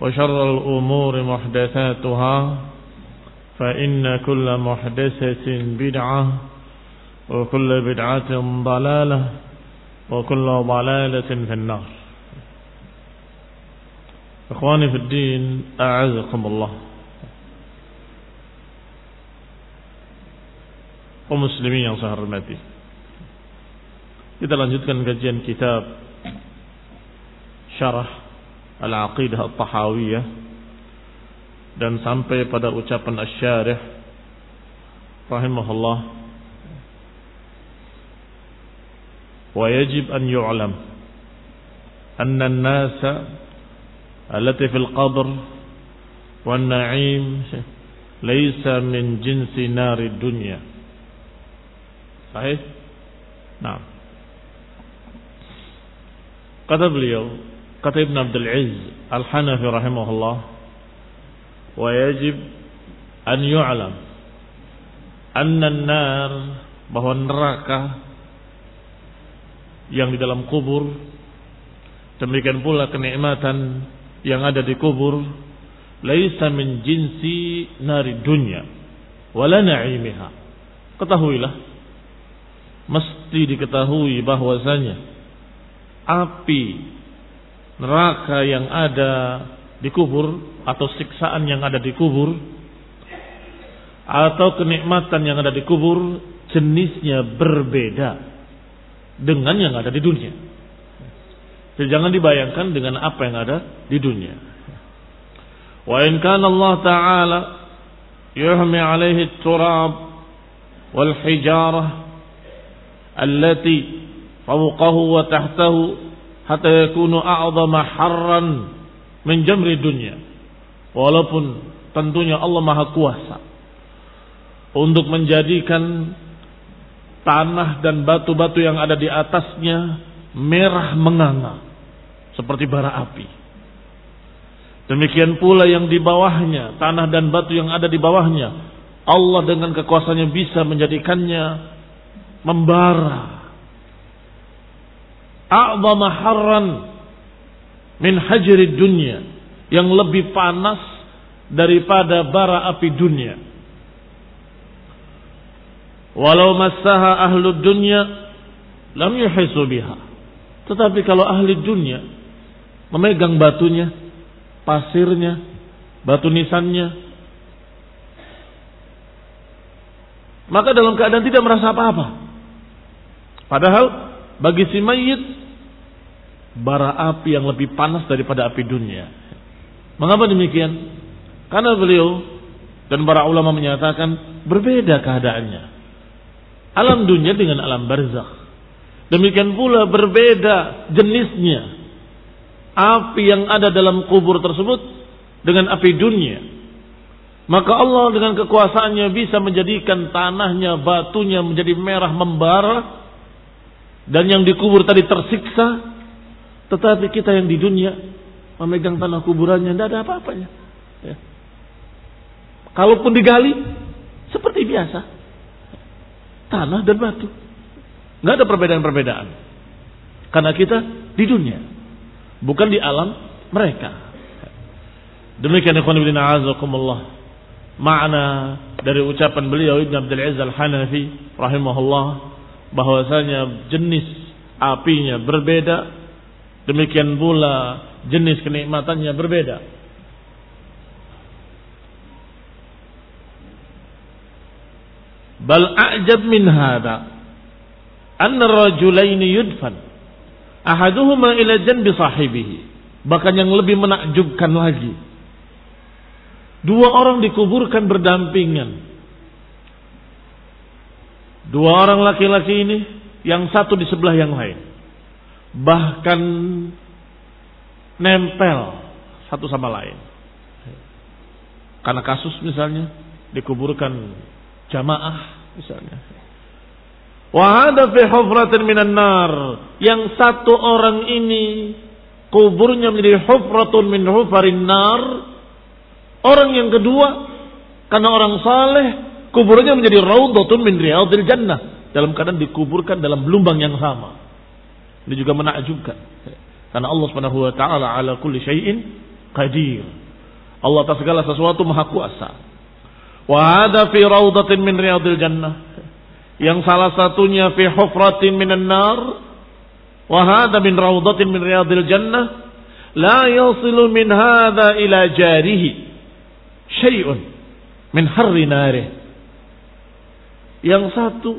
وشر الأمور محدثاتها فإن كل محدثة بدعة وكل بدعة ضلالة وكل ضلالة في النار إخواني في الدين أعزكم الله muslimin yang saya hormati. Kita lanjutkan kajian kitab Syarah Al-Aqidah Al-Tahawiyah dan sampai pada ucapan Asy-Syarih rahimahullah wa yajib an yu'lam anna an-nas allati fil qabr wan na'im laysa min jinsi nari dunya Sahih? Nah. Kata beliau, kata Ibn Abdul Aziz Al-Hanafi rahimahullah, wa yajib an anna an-nar bahwa neraka yang di dalam kubur demikian pula kenikmatan yang ada di kubur laisa min jinsi nari dunya wala na'imiha. Ketahuilah mesti diketahui bahwasanya api neraka yang ada di kubur atau siksaan yang ada di kubur atau kenikmatan yang ada di kubur jenisnya berbeda dengan yang ada di dunia. Jadi jangan dibayangkan dengan apa yang ada di dunia. Wa in kana Allah Ta'ala yuhmi 'alaihi turab wal hijarah allati fawqahu wa tahtahu hatta yakunu a'zama harran min jamri dunya. Walaupun tentunya Allah Maha Kuasa untuk menjadikan tanah dan batu-batu yang ada di atasnya merah menganga seperti bara api. Demikian pula yang di bawahnya, tanah dan batu yang ada di bawahnya, Allah dengan kekuasaannya bisa menjadikannya membara A'zama harran min hajri dunya yang lebih panas daripada bara api dunia. Walau massaha ahlu dunya lam yuhisu biha. Tetapi kalau ahli dunia memegang batunya, pasirnya, batu nisannya, maka dalam keadaan tidak merasa apa-apa. Padahal bagi si mayit bara api yang lebih panas daripada api dunia. Mengapa demikian? Karena beliau dan para ulama menyatakan berbeda keadaannya alam dunia dengan alam barzakh. Demikian pula berbeda jenisnya api yang ada dalam kubur tersebut dengan api dunia. Maka Allah dengan kekuasaannya bisa menjadikan tanahnya, batunya menjadi merah membara dan yang dikubur tadi tersiksa. Tetapi kita yang di dunia memegang tanah kuburannya tidak ada apa-apanya. Ya. Kalaupun digali seperti biasa tanah dan batu. Nggak ada perbedaan-perbedaan. Karena kita di dunia, bukan di alam mereka. Demikian ikhwan ibn a'azakumullah. Makna dari ucapan beliau Ibn Abdul Aziz Al-Hanafi rahimahullah bahwasanya jenis apinya berbeda, demikian pula jenis kenikmatannya berbeda. Bal a'jab min hada anna rajulaini yudfan ahaduhuma ila janbi sahibihi bahkan yang lebih menakjubkan lagi dua orang dikuburkan berdampingan dua orang laki-laki ini yang satu di sebelah yang lain bahkan nempel satu sama lain karena kasus misalnya dikuburkan jamaah misalnya. Wahada fi hufratin minan nar. Yang satu orang ini kuburnya menjadi hufratun min hufarin nar. Orang yang kedua karena orang saleh kuburnya menjadi raudhatun min riyadil jannah. Dalam keadaan dikuburkan dalam lubang yang sama. Ini juga menakjubkan. Karena Allah Subhanahu wa taala ala kulli syai'in qadir. Allah atas segala sesuatu maha kuasa. Wa ada fi raudatin min riyadil jannah. Yang salah satunya fi hufratin minan nar. Wa hada min raudatin min riyadil jannah. La yasilu min hadha ila jarihi. Syai'un min harri narih. Yang satu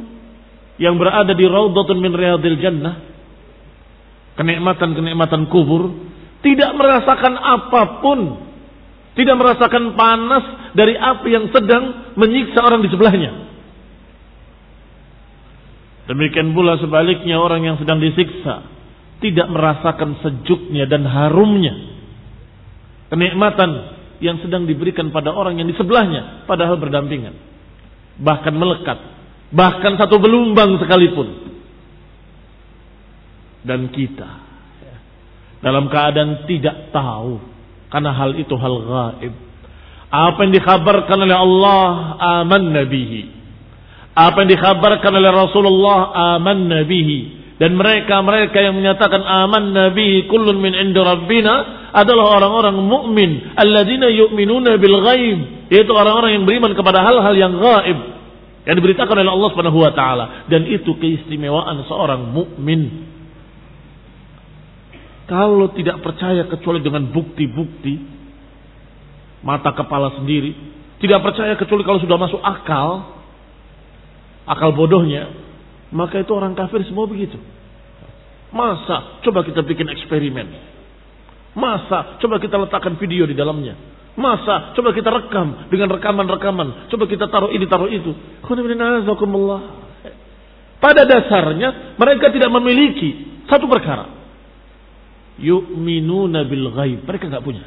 yang berada di raudatun min riyadil jannah. Kenikmatan-kenikmatan kubur. Tidak merasakan apa pun tidak merasakan panas dari api yang sedang menyiksa orang di sebelahnya. Demikian pula sebaliknya orang yang sedang disiksa tidak merasakan sejuknya dan harumnya. Kenikmatan yang sedang diberikan pada orang yang di sebelahnya padahal berdampingan. Bahkan melekat, bahkan satu belumbang sekalipun. Dan kita dalam keadaan tidak tahu karena hal itu hal gaib. Apa yang dikhabarkan oleh Allah aman nabihi. Apa yang dikhabarkan oleh Rasulullah aman nabihi. Dan mereka-mereka yang menyatakan aman nabi kullun min inda rabbina adalah orang-orang mukmin alladzina yu'minuna bil ghaib yaitu orang-orang yang beriman kepada hal-hal yang gaib yang diberitakan oleh Allah Subhanahu wa taala dan itu keistimewaan seorang mukmin kalau tidak percaya kecuali dengan bukti-bukti, mata kepala sendiri, tidak percaya kecuali kalau sudah masuk akal, akal bodohnya, maka itu orang kafir semua begitu. Masa coba kita bikin eksperimen? Masa coba kita letakkan video di dalamnya? Masa coba kita rekam dengan rekaman-rekaman? Coba kita taruh ini taruh itu. Pada dasarnya mereka tidak memiliki satu perkara yu'minuna bil ghaib. Mereka nggak punya.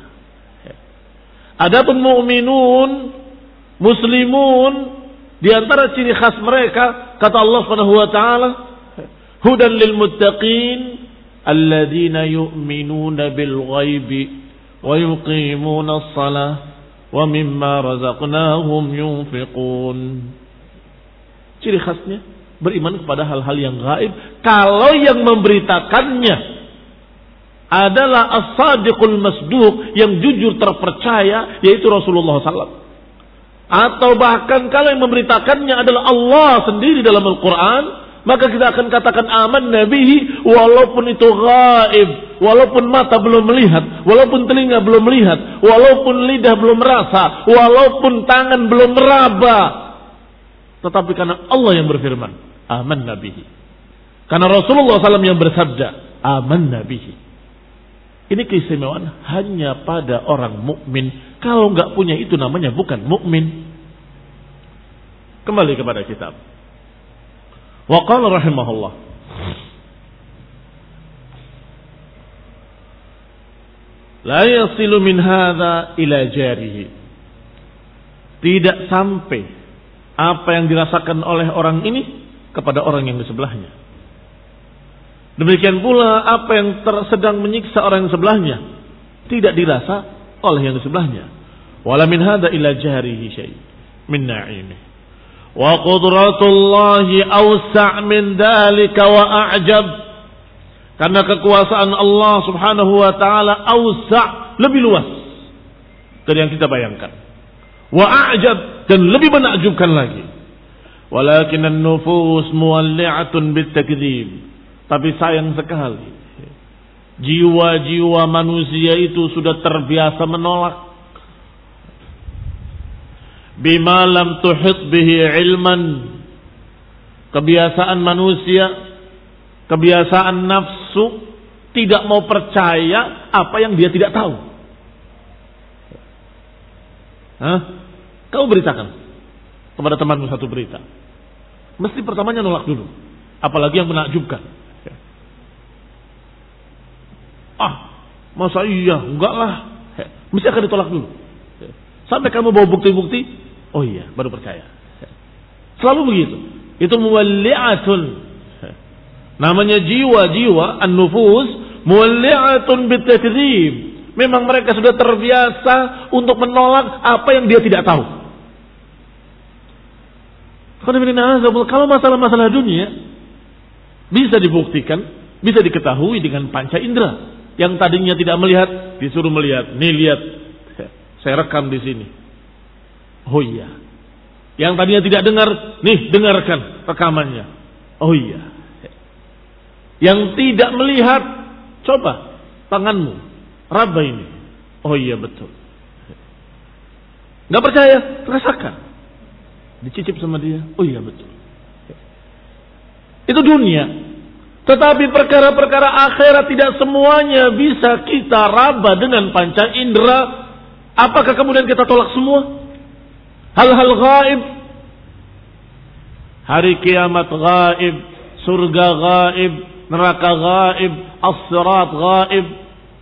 Adapun mu'minun, muslimun, di antara ciri khas mereka kata Allah Subhanahu wa taala, hudan lil muttaqin alladzina yu'minuna bil ghaibi as-salah wa mimma razaqnahum yunfiqun. Ciri khasnya beriman kepada hal-hal yang gaib kalau yang memberitakannya adalah as-sadiqul masduq yang jujur terpercaya yaitu Rasulullah SAW. atau bahkan kalau yang memberitakannya adalah Allah sendiri dalam Al-Quran, maka kita akan katakan aman nabihi walaupun itu gaib, walaupun mata belum melihat, walaupun telinga belum melihat, walaupun lidah belum merasa, walaupun tangan belum meraba. Tetapi karena Allah yang berfirman, aman nabihi. Karena Rasulullah SAW yang bersabda, aman nabihi. Ini keistimewaan hanya pada orang mukmin. Kalau nggak punya itu namanya bukan mukmin. Kembali kepada kitab. Wa qala rahimahullah. La yasilu min hadha ila jarihi. Tidak sampai apa yang dirasakan oleh orang ini kepada orang yang di sebelahnya. Demikian pula apa yang sedang menyiksa orang yang sebelahnya tidak dirasa oleh yang di sebelahnya. Wala min hada ila jahrihi syai min na'imi. Qudratullahi awsa' min dalika wa a'jab. Karena kekuasaan Allah Subhanahu wa taala awsa' lebih luas dari yang kita bayangkan. Wa dan lebih menakjubkan lagi. Walakin an-nufus muwalli'atun bit-takdzib tapi sayang sekali. Jiwa-jiwa manusia itu sudah terbiasa menolak. Bima lam tuhit bihi ilman. Kebiasaan manusia, kebiasaan nafsu tidak mau percaya apa yang dia tidak tahu. Hah? Kau beritakan kepada temanmu satu berita. Mesti pertamanya nolak dulu. Apalagi yang menakjubkan. Ah, masa iya? Enggak lah. Mesti akan ditolak dulu. Sampai kamu bawa bukti-bukti, oh iya, baru percaya. Selalu begitu. Itu muwalli'atun. Namanya jiwa-jiwa, an-nufus, muwalli'atun bitakdzib. Memang mereka sudah terbiasa untuk menolak apa yang dia tidak tahu. Kalau masalah-masalah dunia bisa dibuktikan, bisa diketahui dengan panca indera. Yang tadinya tidak melihat disuruh melihat. Nih lihat, saya rekam di sini. Oh iya. Yang tadinya tidak dengar, nih dengarkan rekamannya. Oh iya. Yang tidak melihat, coba tanganmu, raba ini. Oh iya betul. Gak percaya, rasakan. Dicicip sama dia. Oh iya betul. Itu dunia. Tetapi perkara-perkara akhirat tidak semuanya bisa kita raba dengan panca indera. Apakah kemudian kita tolak semua? Hal-hal gaib. Hari kiamat gaib. Surga gaib. Neraka gaib. As-sirat gaib.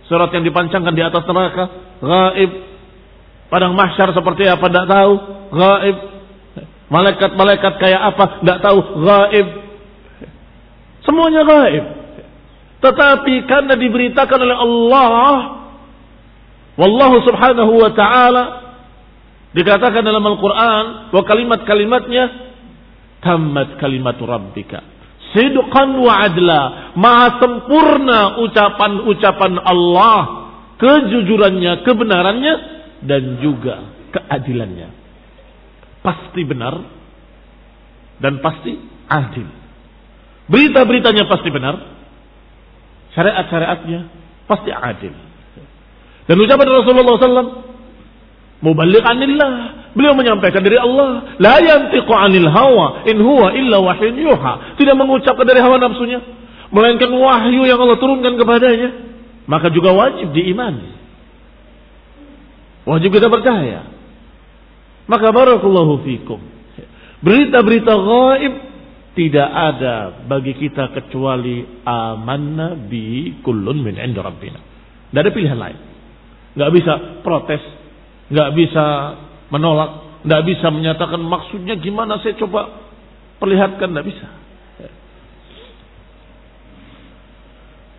Surat yang dipancangkan di atas neraka. Gaib. Padang mahsyar seperti apa? Tidak tahu. Gaib. Malaikat-malaikat kayak apa? Tidak tahu. Gaib Semuanya gaib. Tetapi karena diberitakan oleh Allah, Wallahu subhanahu wa ta'ala, dikatakan dalam Al-Quran, bahwa kalimat-kalimatnya, Tammat kalimatu rabbika. Sidqan wa adla. Maha sempurna ucapan-ucapan Allah. Kejujurannya, kebenarannya, dan juga keadilannya. Pasti benar dan pasti adil. Berita-beritanya pasti benar. Syariat-syariatnya pasti adil. Dan ucapan Rasulullah SAW, Muballigh anillah. Beliau menyampaikan dari Allah. La yantiqu anil hawa. In huwa illa wahyun yuha. Tidak mengucapkan dari hawa nafsunya. Melainkan wahyu yang Allah turunkan kepadanya. Maka juga wajib diimani. Wajib kita percaya. Maka barakallahu fikum. Berita-berita gaib tidak ada bagi kita kecuali amanna bi kullun min inda rabbina. Tidak ada pilihan lain. Nggak bisa protes, nggak bisa menolak, nggak bisa menyatakan maksudnya gimana saya coba perlihatkan, nggak bisa.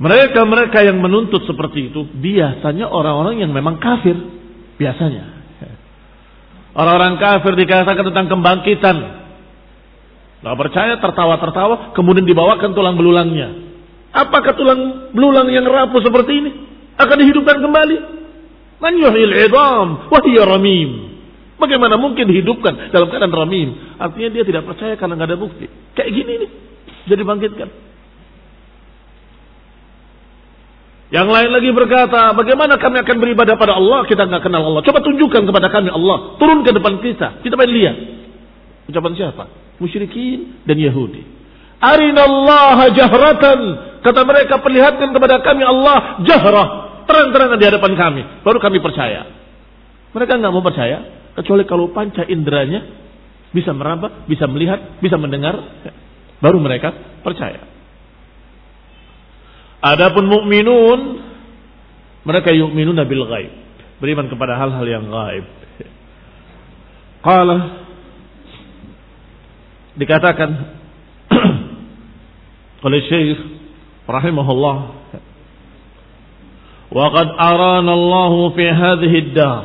Mereka-mereka yang menuntut seperti itu biasanya orang-orang yang memang kafir, biasanya. Orang-orang kafir dikatakan tentang kebangkitan, Gak percaya tertawa-tertawa kemudian dibawakan tulang belulangnya. Apakah tulang belulang yang rapuh seperti ini akan dihidupkan kembali? Man yuhyil idam wa ramim. Bagaimana mungkin dihidupkan dalam keadaan ramim? Artinya dia tidak percaya karena nggak ada bukti. Kayak gini nih, jadi bangkitkan. Yang lain lagi berkata, bagaimana kami akan beribadah pada Allah? Kita nggak kenal Allah. Coba tunjukkan kepada kami Allah. Turun ke depan kita. Kita pengen lihat. Ucapan siapa? Musyrikin dan Yahudi. Arinallaha jahratan. Kata mereka, perlihatkan kepada kami Allah jahrah. Terang-terangan di hadapan kami. Baru kami percaya. Mereka nggak mau percaya. Kecuali kalau panca inderanya bisa meraba, bisa melihat, bisa mendengar. Baru mereka percaya. Adapun mukminun mereka yu'minuna bil ghaib. Beriman kepada hal-hal yang gaib. Qala dikatakan oleh Syekh rahimahullah qad arana Allah fi hadhihi ad-dar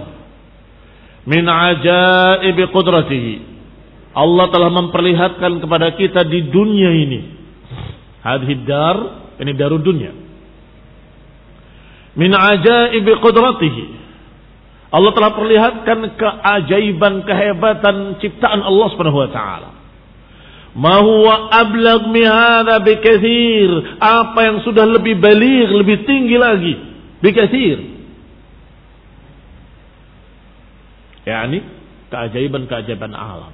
min ajaib qudratihi Allah telah memperlihatkan kepada kita di dunia ini hadhihi dar ini darud dunia. Min ajaibi qudratihi. Allah telah perlihatkan keajaiban, kehebatan ciptaan Allah Subhanahu wa taala. Ma huwa ablag mi hadza bikathir. Apa yang sudah lebih baligh, lebih tinggi lagi. Bikathir. Yani keajaiban-keajaiban alam.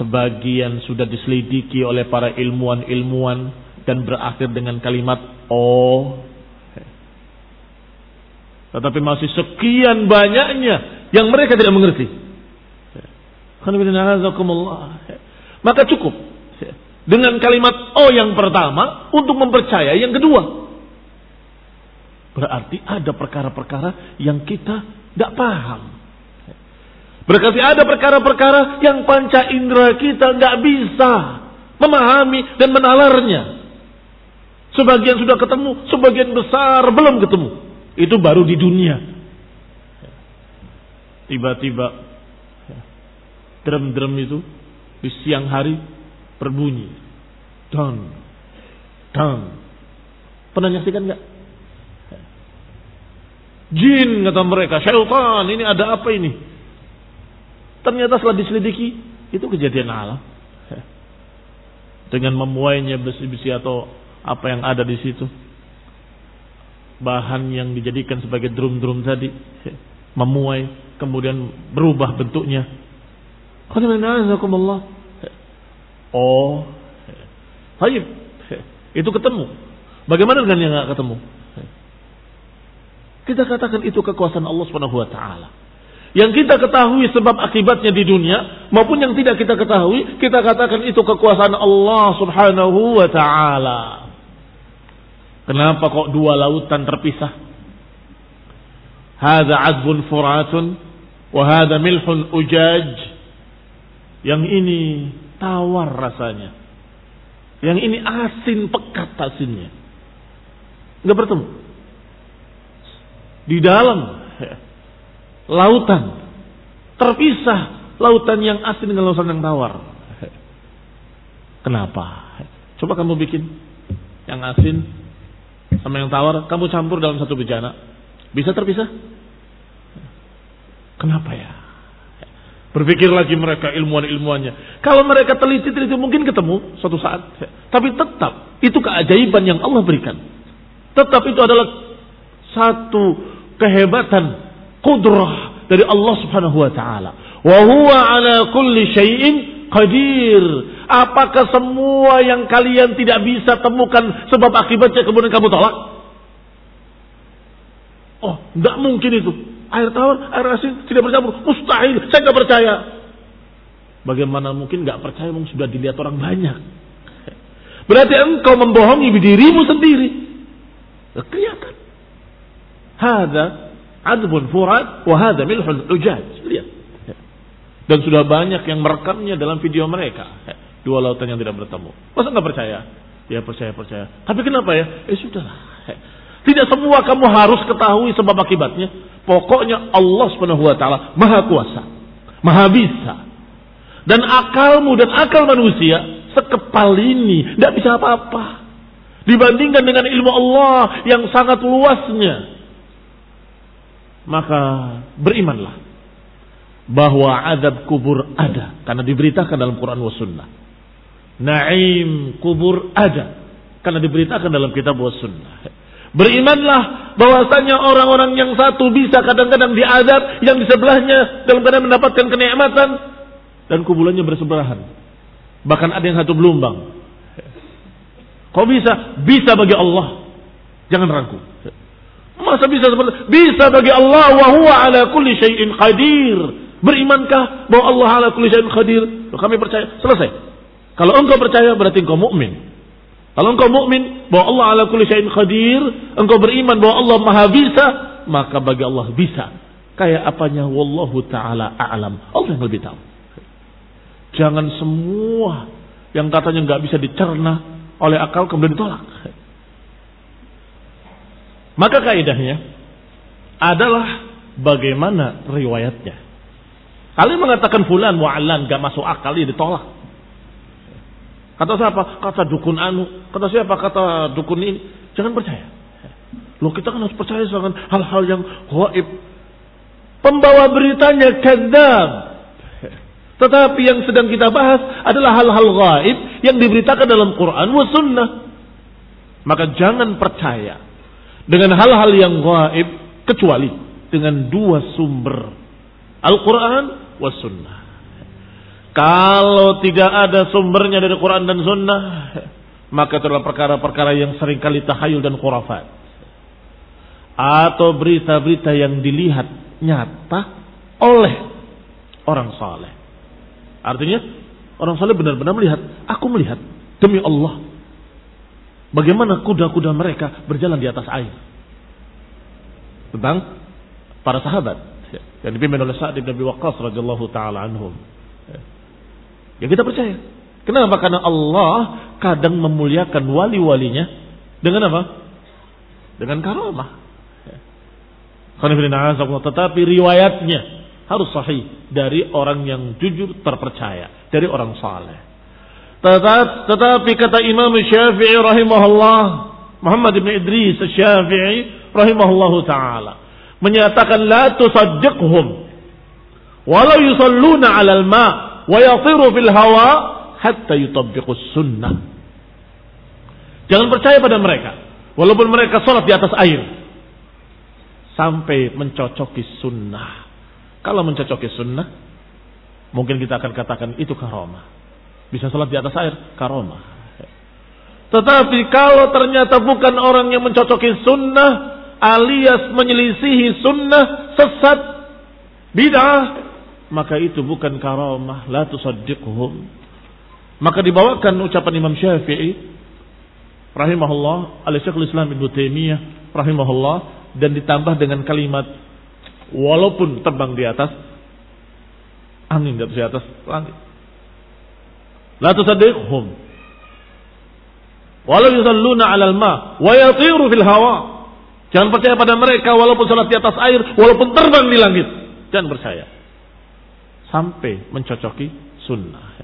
Sebagian sudah diselidiki oleh para ilmuwan-ilmuwan dan berakhir dengan kalimat oh. Tetapi masih sekian banyaknya yang mereka tidak mengerti. Maka cukup dengan kalimat oh yang pertama untuk mempercaya yang kedua. Berarti ada perkara-perkara yang kita tidak paham. Berarti ada perkara-perkara yang panca indera kita nggak bisa memahami dan menalarnya. Sebagian sudah ketemu, sebagian besar belum ketemu. Itu baru di dunia. Tiba-tiba drum-drum itu di siang hari berbunyi. Dan, dan. Pernah nyaksikan nggak? Jin kata mereka, syaitan ini ada apa ini? Ternyata setelah diselidiki itu kejadian alam. Dengan memuainya besi-besi atau apa yang ada di situ. Bahan yang dijadikan sebagai drum-drum tadi memuai kemudian berubah bentuknya. Oh, baik, itu ketemu. Bagaimana dengan yang nggak ketemu? Kita katakan itu kekuasaan Allah Subhanahu wa taala. Yang kita ketahui sebab akibatnya di dunia maupun yang tidak kita ketahui, kita katakan itu kekuasaan Allah Subhanahu wa taala. Kenapa kok dua lautan terpisah? Hada azbun furatun wa hada milhun ujaj. Yang ini tawar rasanya. Yang ini asin pekat asinnya. Enggak bertemu. Di dalam lautan terpisah lautan yang asin dengan lautan yang tawar. Kenapa? Coba kamu bikin yang asin sama yang tawar, kamu campur dalam satu bejana. Bisa terpisah? Kenapa ya? Berpikir lagi mereka ilmuwan-ilmuannya. Kalau mereka teliti-teliti mungkin ketemu suatu saat. Tapi tetap itu keajaiban yang Allah berikan. Tetap itu adalah satu kehebatan kudrah dari Allah Subhanahu wa taala. Wa huwa ala kulli syai'in qadir. Apakah semua yang kalian tidak bisa temukan sebab akibatnya kemudian kamu tolak? Oh, tidak mungkin itu. Air tawar, air asin tidak bercampur. Mustahil, saya nggak percaya. Bagaimana mungkin nggak percaya? Mungkin sudah dilihat orang banyak. Berarti engkau membohongi dirimu sendiri. Kelihatan. Hada adbun furat, wahada milhun ujaj. Lihat. Dan sudah banyak yang merekamnya dalam video mereka. Dua lautan yang tidak bertemu. Masa nggak percaya? Ya percaya percaya. Tapi kenapa ya? Eh sudahlah. Tidak semua kamu harus ketahui sebab akibatnya. Pokoknya Allah Subhanahu wa taala Maha kuasa, Maha bisa. Dan akalmu dan akal manusia sekepal ini tidak bisa apa-apa. Dibandingkan dengan ilmu Allah yang sangat luasnya. Maka berimanlah bahwa adab kubur ada karena diberitakan dalam Quran wa sunnah. Naim kubur ada karena diberitakan dalam kitab wa sunnah. Berimanlah bahwasanya orang-orang yang satu bisa kadang-kadang diadab, yang di sebelahnya dalam keadaan mendapatkan kenikmatan dan kuburannya bersebelahan. Bahkan ada yang satu belumbang. Kok bisa? Bisa bagi Allah. Jangan ragu. Masa bisa seperti bisa bagi Allah wa huwa ala kulli syai'in qadir. Berimankah bahwa Allah ala kulli syai'in qadir? Kami percaya. Selesai. Kalau engkau percaya berarti engkau mukmin. Kalau engkau mukmin bahwa Allah ala kulli syai'in qadir, engkau beriman bahwa Allah Maha bisa, maka bagi Allah bisa. Kayak apanya wallahu taala a'lam. Allah yang lebih tahu. Jangan semua yang katanya nggak bisa dicerna oleh akal kemudian ditolak. Maka kaidahnya adalah bagaimana riwayatnya. Kalian mengatakan fulan mu'allan gak masuk akal ya ditolak. Kata siapa? Kata dukun anu. Kata siapa? Kata dukun ini. Jangan percaya. Loh kita kan harus percaya dengan hal-hal yang gaib. Pembawa beritanya kadzab. Tetapi yang sedang kita bahas adalah hal-hal gaib yang diberitakan dalam Quran wa sunnah. Maka jangan percaya dengan hal-hal yang gaib kecuali dengan dua sumber. Al-Quran wa sunnah. Kalau tidak ada sumbernya dari Quran dan Sunnah, maka itu adalah perkara-perkara yang sering kali tahayul dan khurafat. Atau berita-berita yang dilihat nyata oleh orang saleh. Artinya, orang saleh benar-benar melihat, aku melihat demi Allah bagaimana kuda-kuda mereka berjalan di atas air. Tentang para sahabat yang dipimpin oleh Sa'ad bin Abi Waqqas radhiyallahu taala anhum. Ya kita percaya. Kenapa? Karena Allah kadang memuliakan wali-walinya dengan apa? Dengan karamah. Tetapi riwayatnya harus sahih dari orang yang jujur terpercaya, dari orang saleh. Tetapi kata Imam Syafi'i rahimahullah, Muhammad bin Idris Syafi'i rahimahullahu taala menyatakan la tusaddiqhum walau yusalluna 'alal ma' wa yatiru fil hawa hatta yutabbiqus sunnah. Jangan percaya pada mereka walaupun mereka sholat di atas air sampai mencocoki sunnah. Kalau mencocoki sunnah, mungkin kita akan katakan itu karomah. Bisa sholat di atas air, karomah. Tetapi kalau ternyata bukan orang yang mencocoki sunnah, alias menyelisihi sunnah, sesat, bid'ah, maka itu bukan karamah, la tusaddiquhum. Maka dibawakan ucapan Imam Syafi'i rahimahullah, al-Syekhul Islam Ibnu Taimiyah rahimahullah dan ditambah dengan kalimat walaupun terbang di atas angin di atas langit. La tusaddiquhum. Walau yusalluna 'alal ma wa yatiru fil hawa. Jangan percaya pada mereka walaupun salat di atas air, walaupun terbang di langit. Jangan percaya sampai mencocoki sunnah.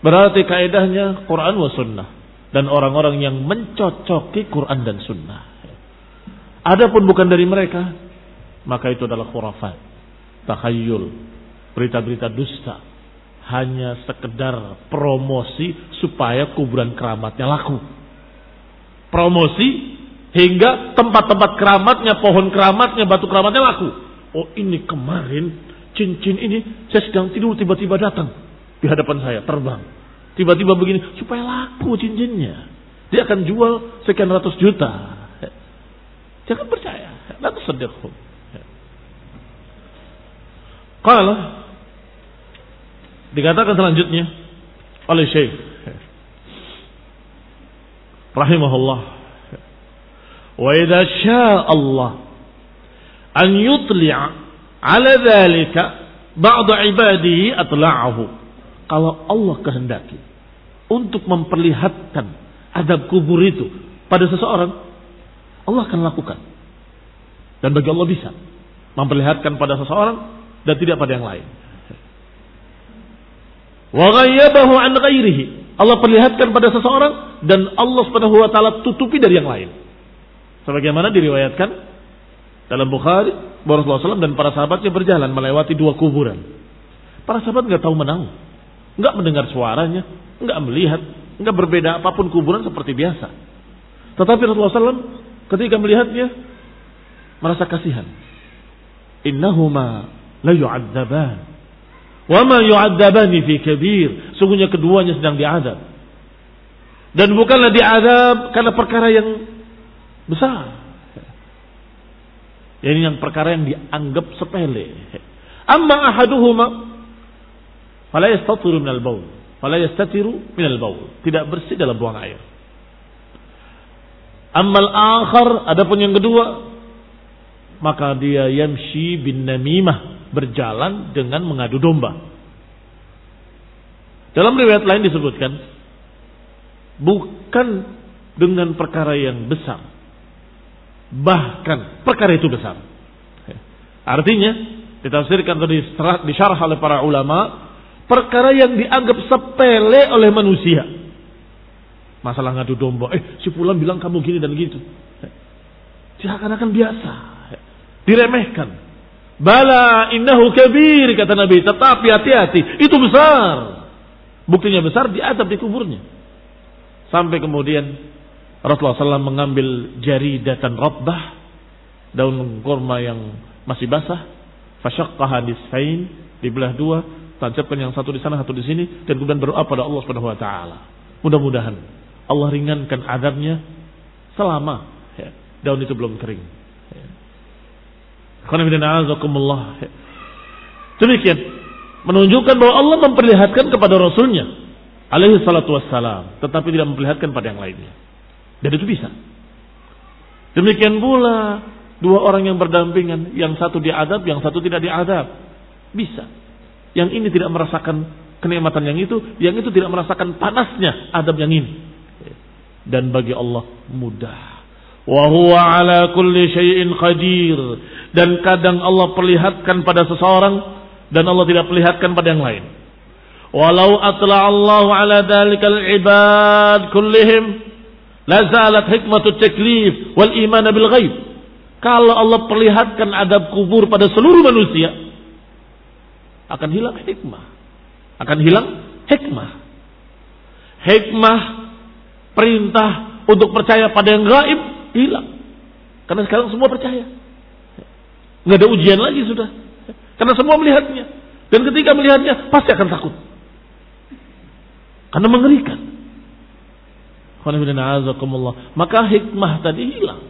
Berarti kaidahnya Quran wa sunnah dan orang-orang yang mencocoki Quran dan sunnah. Adapun bukan dari mereka, maka itu adalah khurafat, takhayul, berita-berita dusta, hanya sekedar promosi supaya kuburan keramatnya laku. Promosi hingga tempat-tempat keramatnya, pohon keramatnya, batu keramatnya laku. Oh ini kemarin cincin ini saya sedang tidur tiba-tiba datang di hadapan saya terbang. Tiba-tiba begini supaya laku cincinnya. Dia akan jual sekian ratus juta. Jangan percaya. Lalu sedekah. Kalau dikatakan selanjutnya oleh Syekh rahimahullah wa idza syaa Allah an yutli'a ala dhalika ba'da ibadihi atla'ahu. Kalau Allah kehendaki untuk memperlihatkan adab kubur itu pada seseorang, Allah akan lakukan. Dan bagi Allah bisa memperlihatkan pada seseorang dan tidak pada yang lain. Wa ghayyabahu an ghairihi. Allah perlihatkan pada seseorang dan Allah Subhanahu wa taala tutupi dari yang lain. Sebagaimana diriwayatkan Dalam Bukhari, Rasulullah SAW dan para sahabatnya berjalan melewati dua kuburan. Para sahabat nggak tahu menang, nggak mendengar suaranya, nggak melihat, nggak berbeda apa pun kuburan seperti biasa. Tetapi Rasulullah SAW ketika melihatnya merasa kasihan. Innahuma la yu'adzaban. Wa ma yu'adzabani fi kabir. Sungguhnya keduanya sedang diadab. Dan bukanlah diadab karena perkara yang besar. Ini yang perkara yang dianggap sepele. Amma ahaduhuma fala yastatiru minal baul. Fala yastatiru minal baul. Tidak bersih dalam buang air. Ammal akhar adapun yang kedua maka dia yamshi bin namimah berjalan dengan mengadu domba. Dalam riwayat lain disebutkan bukan dengan perkara yang besar. Bahkan perkara itu besar. Artinya ditafsirkan tadi disyarah oleh para ulama perkara yang dianggap sepele oleh manusia. Masalah ngadu domba, eh si pulang bilang kamu gini dan gitu. Seakan-akan biasa diremehkan. Bala innahu kabir kata Nabi, tetapi hati-hati, itu besar. Buktinya besar diadab di kuburnya. Sampai kemudian Rasulullah SAW mengambil jari datan rotbah, daun kurma yang masih basah, fasyaqqaha nisfain, dibelah dua, tancapkan yang satu di sana, satu di sini, dan kemudian berdoa pada Allah Subhanahu wa taala. Mudah-mudahan Allah ringankan adabnya selama ya, daun itu belum kering. Demikian menunjukkan bahwa Allah memperlihatkan kepada Rasulnya alaihi salatu wassalam, tetapi tidak memperlihatkan pada yang lainnya. Dan itu bisa. Demikian pula dua orang yang berdampingan, yang satu diadab, yang satu tidak diadab. Bisa. Yang ini tidak merasakan kenikmatan yang itu, yang itu tidak merasakan panasnya adab yang ini. Dan bagi Allah mudah. Wa huwa ala qadir. Dan kadang Allah perlihatkan pada seseorang dan Allah tidak perlihatkan pada yang lain. Walau atla Allah ala dalikal ibad kullihim lazalat hikmatut taklif wal iman bil ghaib. Kalau Allah perlihatkan adab kubur pada seluruh manusia akan hilang hikmah. Akan hilang hikmah. Hikmah perintah untuk percaya pada yang gaib hilang. Karena sekarang semua percaya. Nggak ada ujian lagi sudah. Karena semua melihatnya. Dan ketika melihatnya pasti akan takut. Karena mengerikan. Maka hikmah tadi hilang.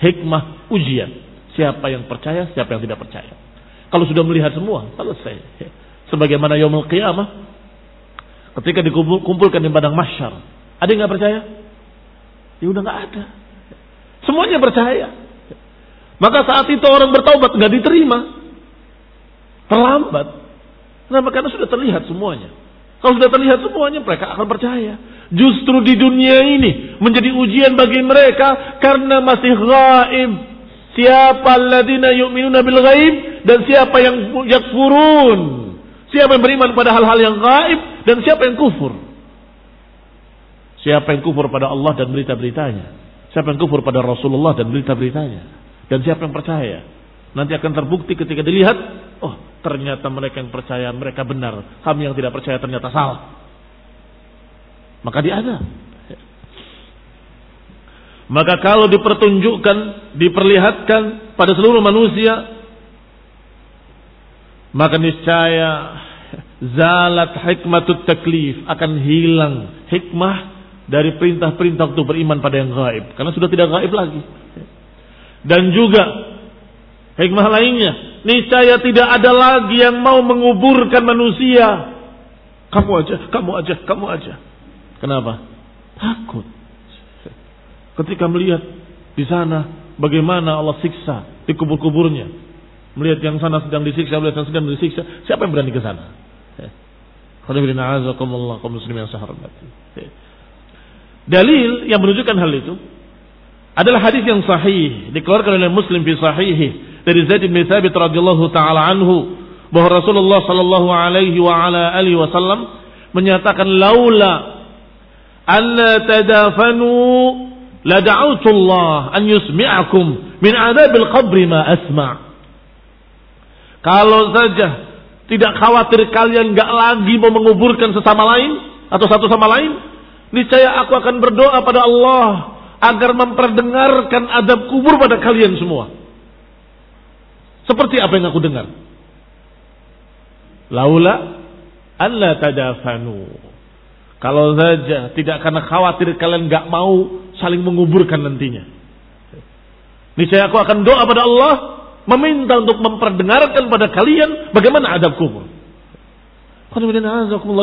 Hikmah ujian. Siapa yang percaya, siapa yang tidak percaya. Kalau sudah melihat semua, selesai. Sebagaimana yaumul qiyamah, ketika dikumpulkan di padang masyar, ada yang nggak percaya? Ya udah nggak ada. Semuanya percaya. Maka saat itu orang bertaubat nggak diterima. Terlambat. Kenapa? Karena sudah terlihat semuanya. Kalau sudah terlihat semuanya mereka akan percaya. Justru di dunia ini menjadi ujian bagi mereka karena masih gaib. Siapa alladzina yu'minuna bil ghaib dan siapa yang yakfurun. Siapa yang beriman pada hal-hal yang gaib dan siapa yang kufur. Siapa yang kufur pada Allah dan berita-beritanya. Siapa yang kufur pada Rasulullah dan berita-beritanya. Dan siapa yang percaya. Nanti akan terbukti ketika dilihat. Oh ternyata mereka yang percaya mereka benar. Kami yang tidak percaya ternyata salah. Maka dia ada. Maka kalau dipertunjukkan, diperlihatkan pada seluruh manusia. Maka niscaya zalat hikmatut taklif akan hilang hikmah dari perintah-perintah untuk beriman pada yang gaib karena sudah tidak gaib lagi dan juga hikmah lainnya niscaya tidak ada lagi yang mau menguburkan manusia. Kamu aja kamu aja kamu aja. Kenapa? Takut. Ketika melihat di sana bagaimana Allah siksa di kubur-kuburnya. Melihat yang sana sedang disiksa melihat yang sedang disiksa siapa yang berani ke sana? Kaum muslimin yang. Dalil yang menunjukkan hal itu adalah hadis yang sahih dikeluarkan oleh Muslim fi sahih dari Zaid bin Thabit radhiyallahu taala anhu bahwa Rasulullah sallallahu alaihi wa ala alihi wasallam menyatakan laula alla tadafanu la da'utullah an yusmi'akum min adabil qabri ma asma' kalau saja tidak khawatir kalian gak lagi mau menguburkan sesama lain atau satu sama lain niscaya aku akan berdoa pada Allah agar memperdengarkan adab kubur pada kalian semua seperti apa yang aku dengar laula alla tadafanu kalau saja tidak karena khawatir kalian gak mau saling menguburkan nantinya. Niscaya aku akan doa pada Allah meminta untuk memperdengarkan pada kalian bagaimana adab kubur.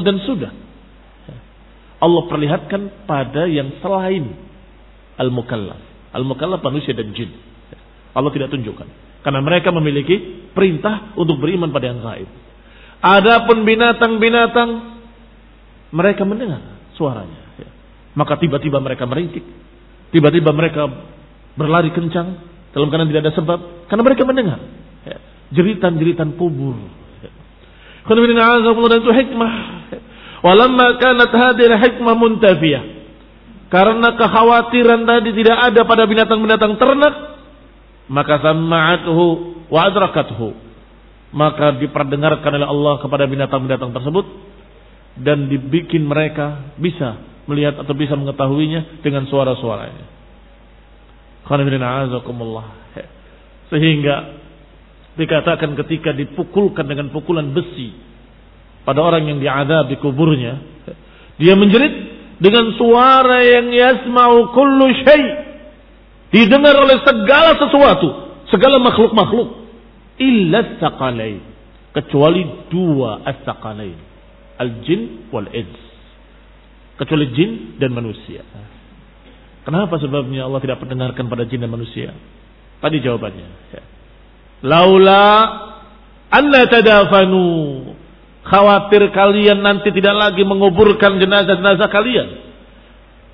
Dan sudah. Allah perlihatkan pada yang selain al-mukallaf. Al-mukallaf manusia dan jin. Allah tidak tunjukkan. Karena mereka memiliki perintah untuk beriman pada yang gaib. Adapun binatang-binatang mereka mendengar suaranya. Ya. Maka tiba-tiba mereka meringkik. Tiba-tiba mereka berlari kencang dalam keadaan tidak ada sebab karena mereka mendengar jeritan-jeritan kubur. Ya. dan itu hikmah. Walamma kanat hadir hikmah muntafiyah. Karena kekhawatiran tadi tidak ada pada binatang-binatang ternak, maka samma'atuhu wa adrakathu. Maka diperdengarkan oleh Allah kepada binatang-binatang tersebut dan dibikin mereka bisa melihat atau bisa mengetahuinya dengan suara-suaranya. Sehingga dikatakan ketika dipukulkan dengan pukulan besi pada orang yang diadab di kuburnya, dia menjerit dengan suara yang yasma'u kullu syai' didengar oleh segala sesuatu, segala makhluk-makhluk illa saqalain kecuali dua as-saqalain al-jin wal ins. Kecuali jin dan manusia. Kenapa sebabnya Allah tidak mendengarkan pada jin dan manusia? Tadi jawabannya. Ya. Laula anna tadafanu. Khawatir kalian nanti tidak lagi menguburkan jenazah-jenazah kalian.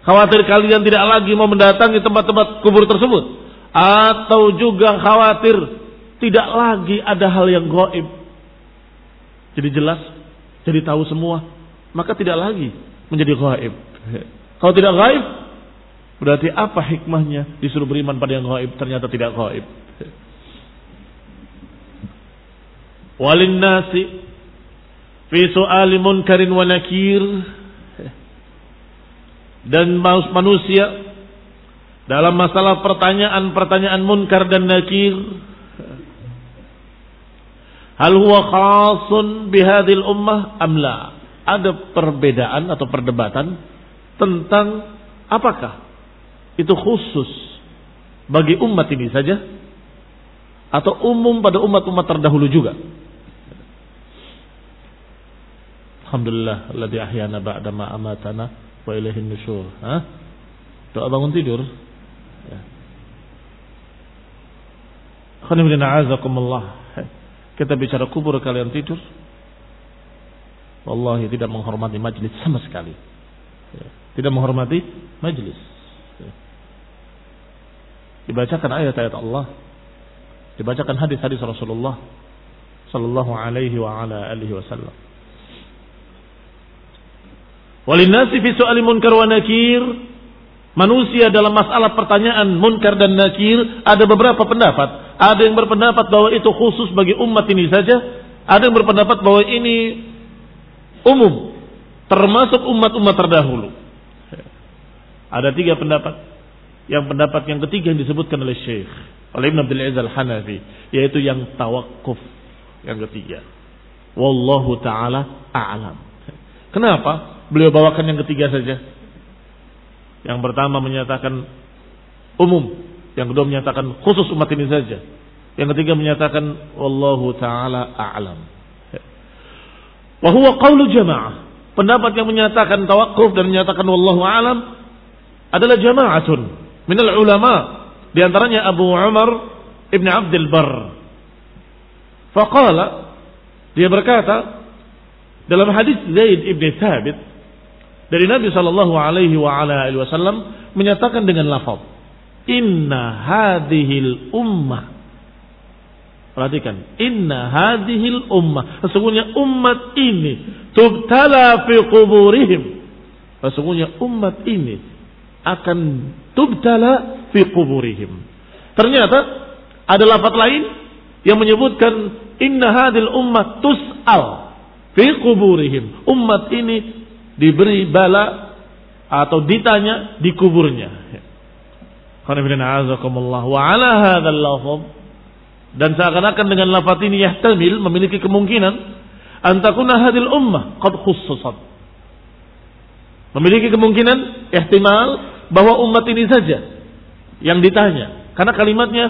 Khawatir kalian tidak lagi mau mendatangi tempat-tempat kubur tersebut. Atau juga khawatir tidak lagi ada hal yang goib. Jadi jelas jadi tahu semua, maka tidak lagi menjadi gaib. Kalau tidak gaib, berarti apa hikmahnya disuruh beriman pada yang gaib ternyata tidak gaib. Walin nasi fi su'ali munkarin wa nakir dan manusia dalam masalah pertanyaan-pertanyaan munkar dan nakir Hal huwa khasun bihadil ummah amla. Ada perbedaan atau perdebatan tentang apakah itu khusus bagi umat ini saja atau umum pada umat-umat terdahulu juga. Alhamdulillah alladzi ahyana ba'da ma amatana wa ilaihin nusyur. Hah? Doa bangun tidur. Ya. Kita bicara kubur kalian tidur. Wallahi tidak menghormati majlis sama sekali. Ya. Tidak menghormati majlis. Ya. Dibacakan ayat-ayat Allah. Dibacakan hadis-hadis Rasulullah sallallahu alaihi wa ala alihi wasallam. Walinnasi fi su'ali munkar wa nakir manusia dalam masalah pertanyaan munkar dan nakir ada beberapa pendapat. Ada yang berpendapat bahwa itu khusus bagi umat ini saja. Ada yang berpendapat bahwa ini umum. Termasuk umat-umat terdahulu. Ada tiga pendapat. Yang pendapat yang ketiga yang disebutkan oleh Syekh. Oleh Ibn Abdul Aziz Al-Hanafi. Yaitu yang tawakuf. Yang ketiga. Wallahu ta'ala a'lam. Kenapa? Beliau bawakan yang ketiga saja. Yang pertama menyatakan umum yang kedua menyatakan khusus umat ini saja. Yang ketiga menyatakan wallahu taala a'lam. Wa huwa qaulu jamaah. Pendapat yang menyatakan tawakuf dan menyatakan wallahu a'lam adalah jama'atun minal ulama di antaranya Abu Umar Ibn Abdul Bar. Faqala dia berkata dalam hadis Zaid Ibn Thabit dari Nabi sallallahu alaihi wasallam menyatakan dengan lafaz Inna hadhil ummah. Perhatikan. Inna hadhil ummah. Sesungguhnya umat ini. Tubtala fi kuburihim. Sesungguhnya umat ini. akan tubtala fi kuburihim. Ternyata ada lafaz lain yang menyebutkan inna hadil ummat tus'al fi kuburihim. Umat ini diberi bala atau ditanya di kuburnya. Dan seakan-akan dengan lafaz ini yahtamil memiliki kemungkinan antakuna hadil ummah qad khususat. Memiliki kemungkinan ihtimal bahwa umat ini saja yang ditanya. Karena kalimatnya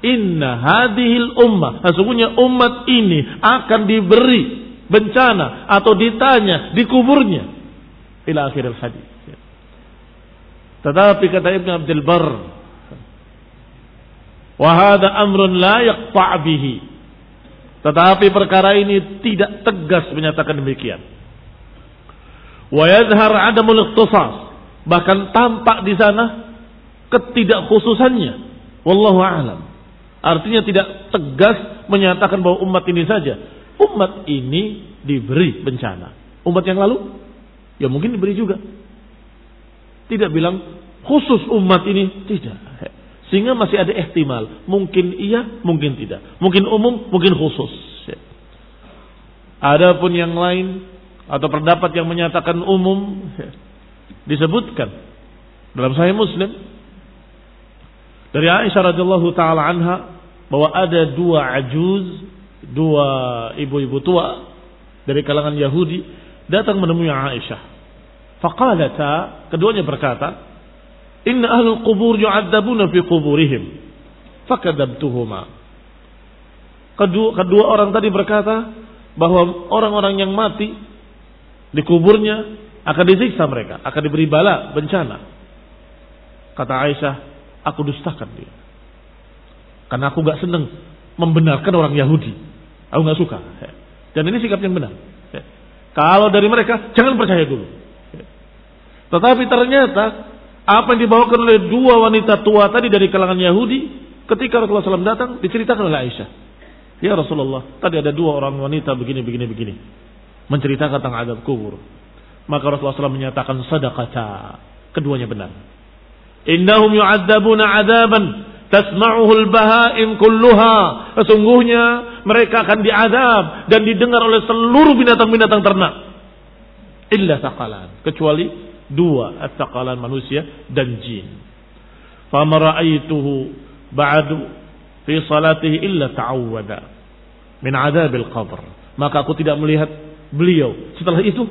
inna hadhil ummah. Sesungguhnya umat ini akan diberi bencana atau ditanya di kuburnya ila akhir hadis. Tetapi kata Ibn Abdul Bar, wahada amrun la yaqta' bihi. Tetapi perkara ini tidak tegas menyatakan demikian. Wa yadhhar adamul ikhtisas. Bahkan tampak di sana ketidakkhususannya. Wallahu a'lam. Artinya tidak tegas menyatakan bahwa umat ini saja. Umat ini diberi bencana. Umat yang lalu Ya mungkin diberi juga. Tidak bilang khusus umat ini. Tidak. Sehingga masih ada ihtimal. Mungkin iya, mungkin tidak. Mungkin umum, mungkin khusus. Adapun yang lain atau pendapat yang menyatakan umum disebutkan dalam Sahih Muslim dari Aisyah radhiyallahu taala anha bahwa ada dua ajuz, dua ibu-ibu tua dari kalangan Yahudi datang menemui Aisyah. Faqalata, keduanya berkata, "Inna ahlul qubur yu'adzabuna fi quburihim." Fakadzabtuhuma. Kedua, kedua orang tadi berkata bahwa orang-orang yang mati di kuburnya akan disiksa mereka, akan diberi bala, bencana. Kata Aisyah, aku dustakan dia. Karena aku gak senang membenarkan orang Yahudi. Aku gak suka. Dan ini sikap yang benar. Kalau dari mereka, jangan percaya dulu. Tetapi ternyata apa yang dibawakan oleh dua wanita tua tadi dari kalangan Yahudi, ketika Rasulullah SAW datang, diceritakan oleh Aisyah. Ya Rasulullah, tadi ada dua orang wanita begini, begini, begini. Menceritakan tentang adab kubur. Maka Rasulullah SAW menyatakan sadaqata. Keduanya benar. Innahum yu'adzabuna adaban tasma'uhul bahaim kulluha. Sesungguhnya mereka akan diadab dan didengar oleh seluruh binatang-binatang ternak. Illa saqalan. Kecuali dua as-saqalan manusia dan jin. Fama ra'aituhu ba'du fi salatihi illa ta'awwada min adabil qabr. Maka aku tidak melihat beliau setelah itu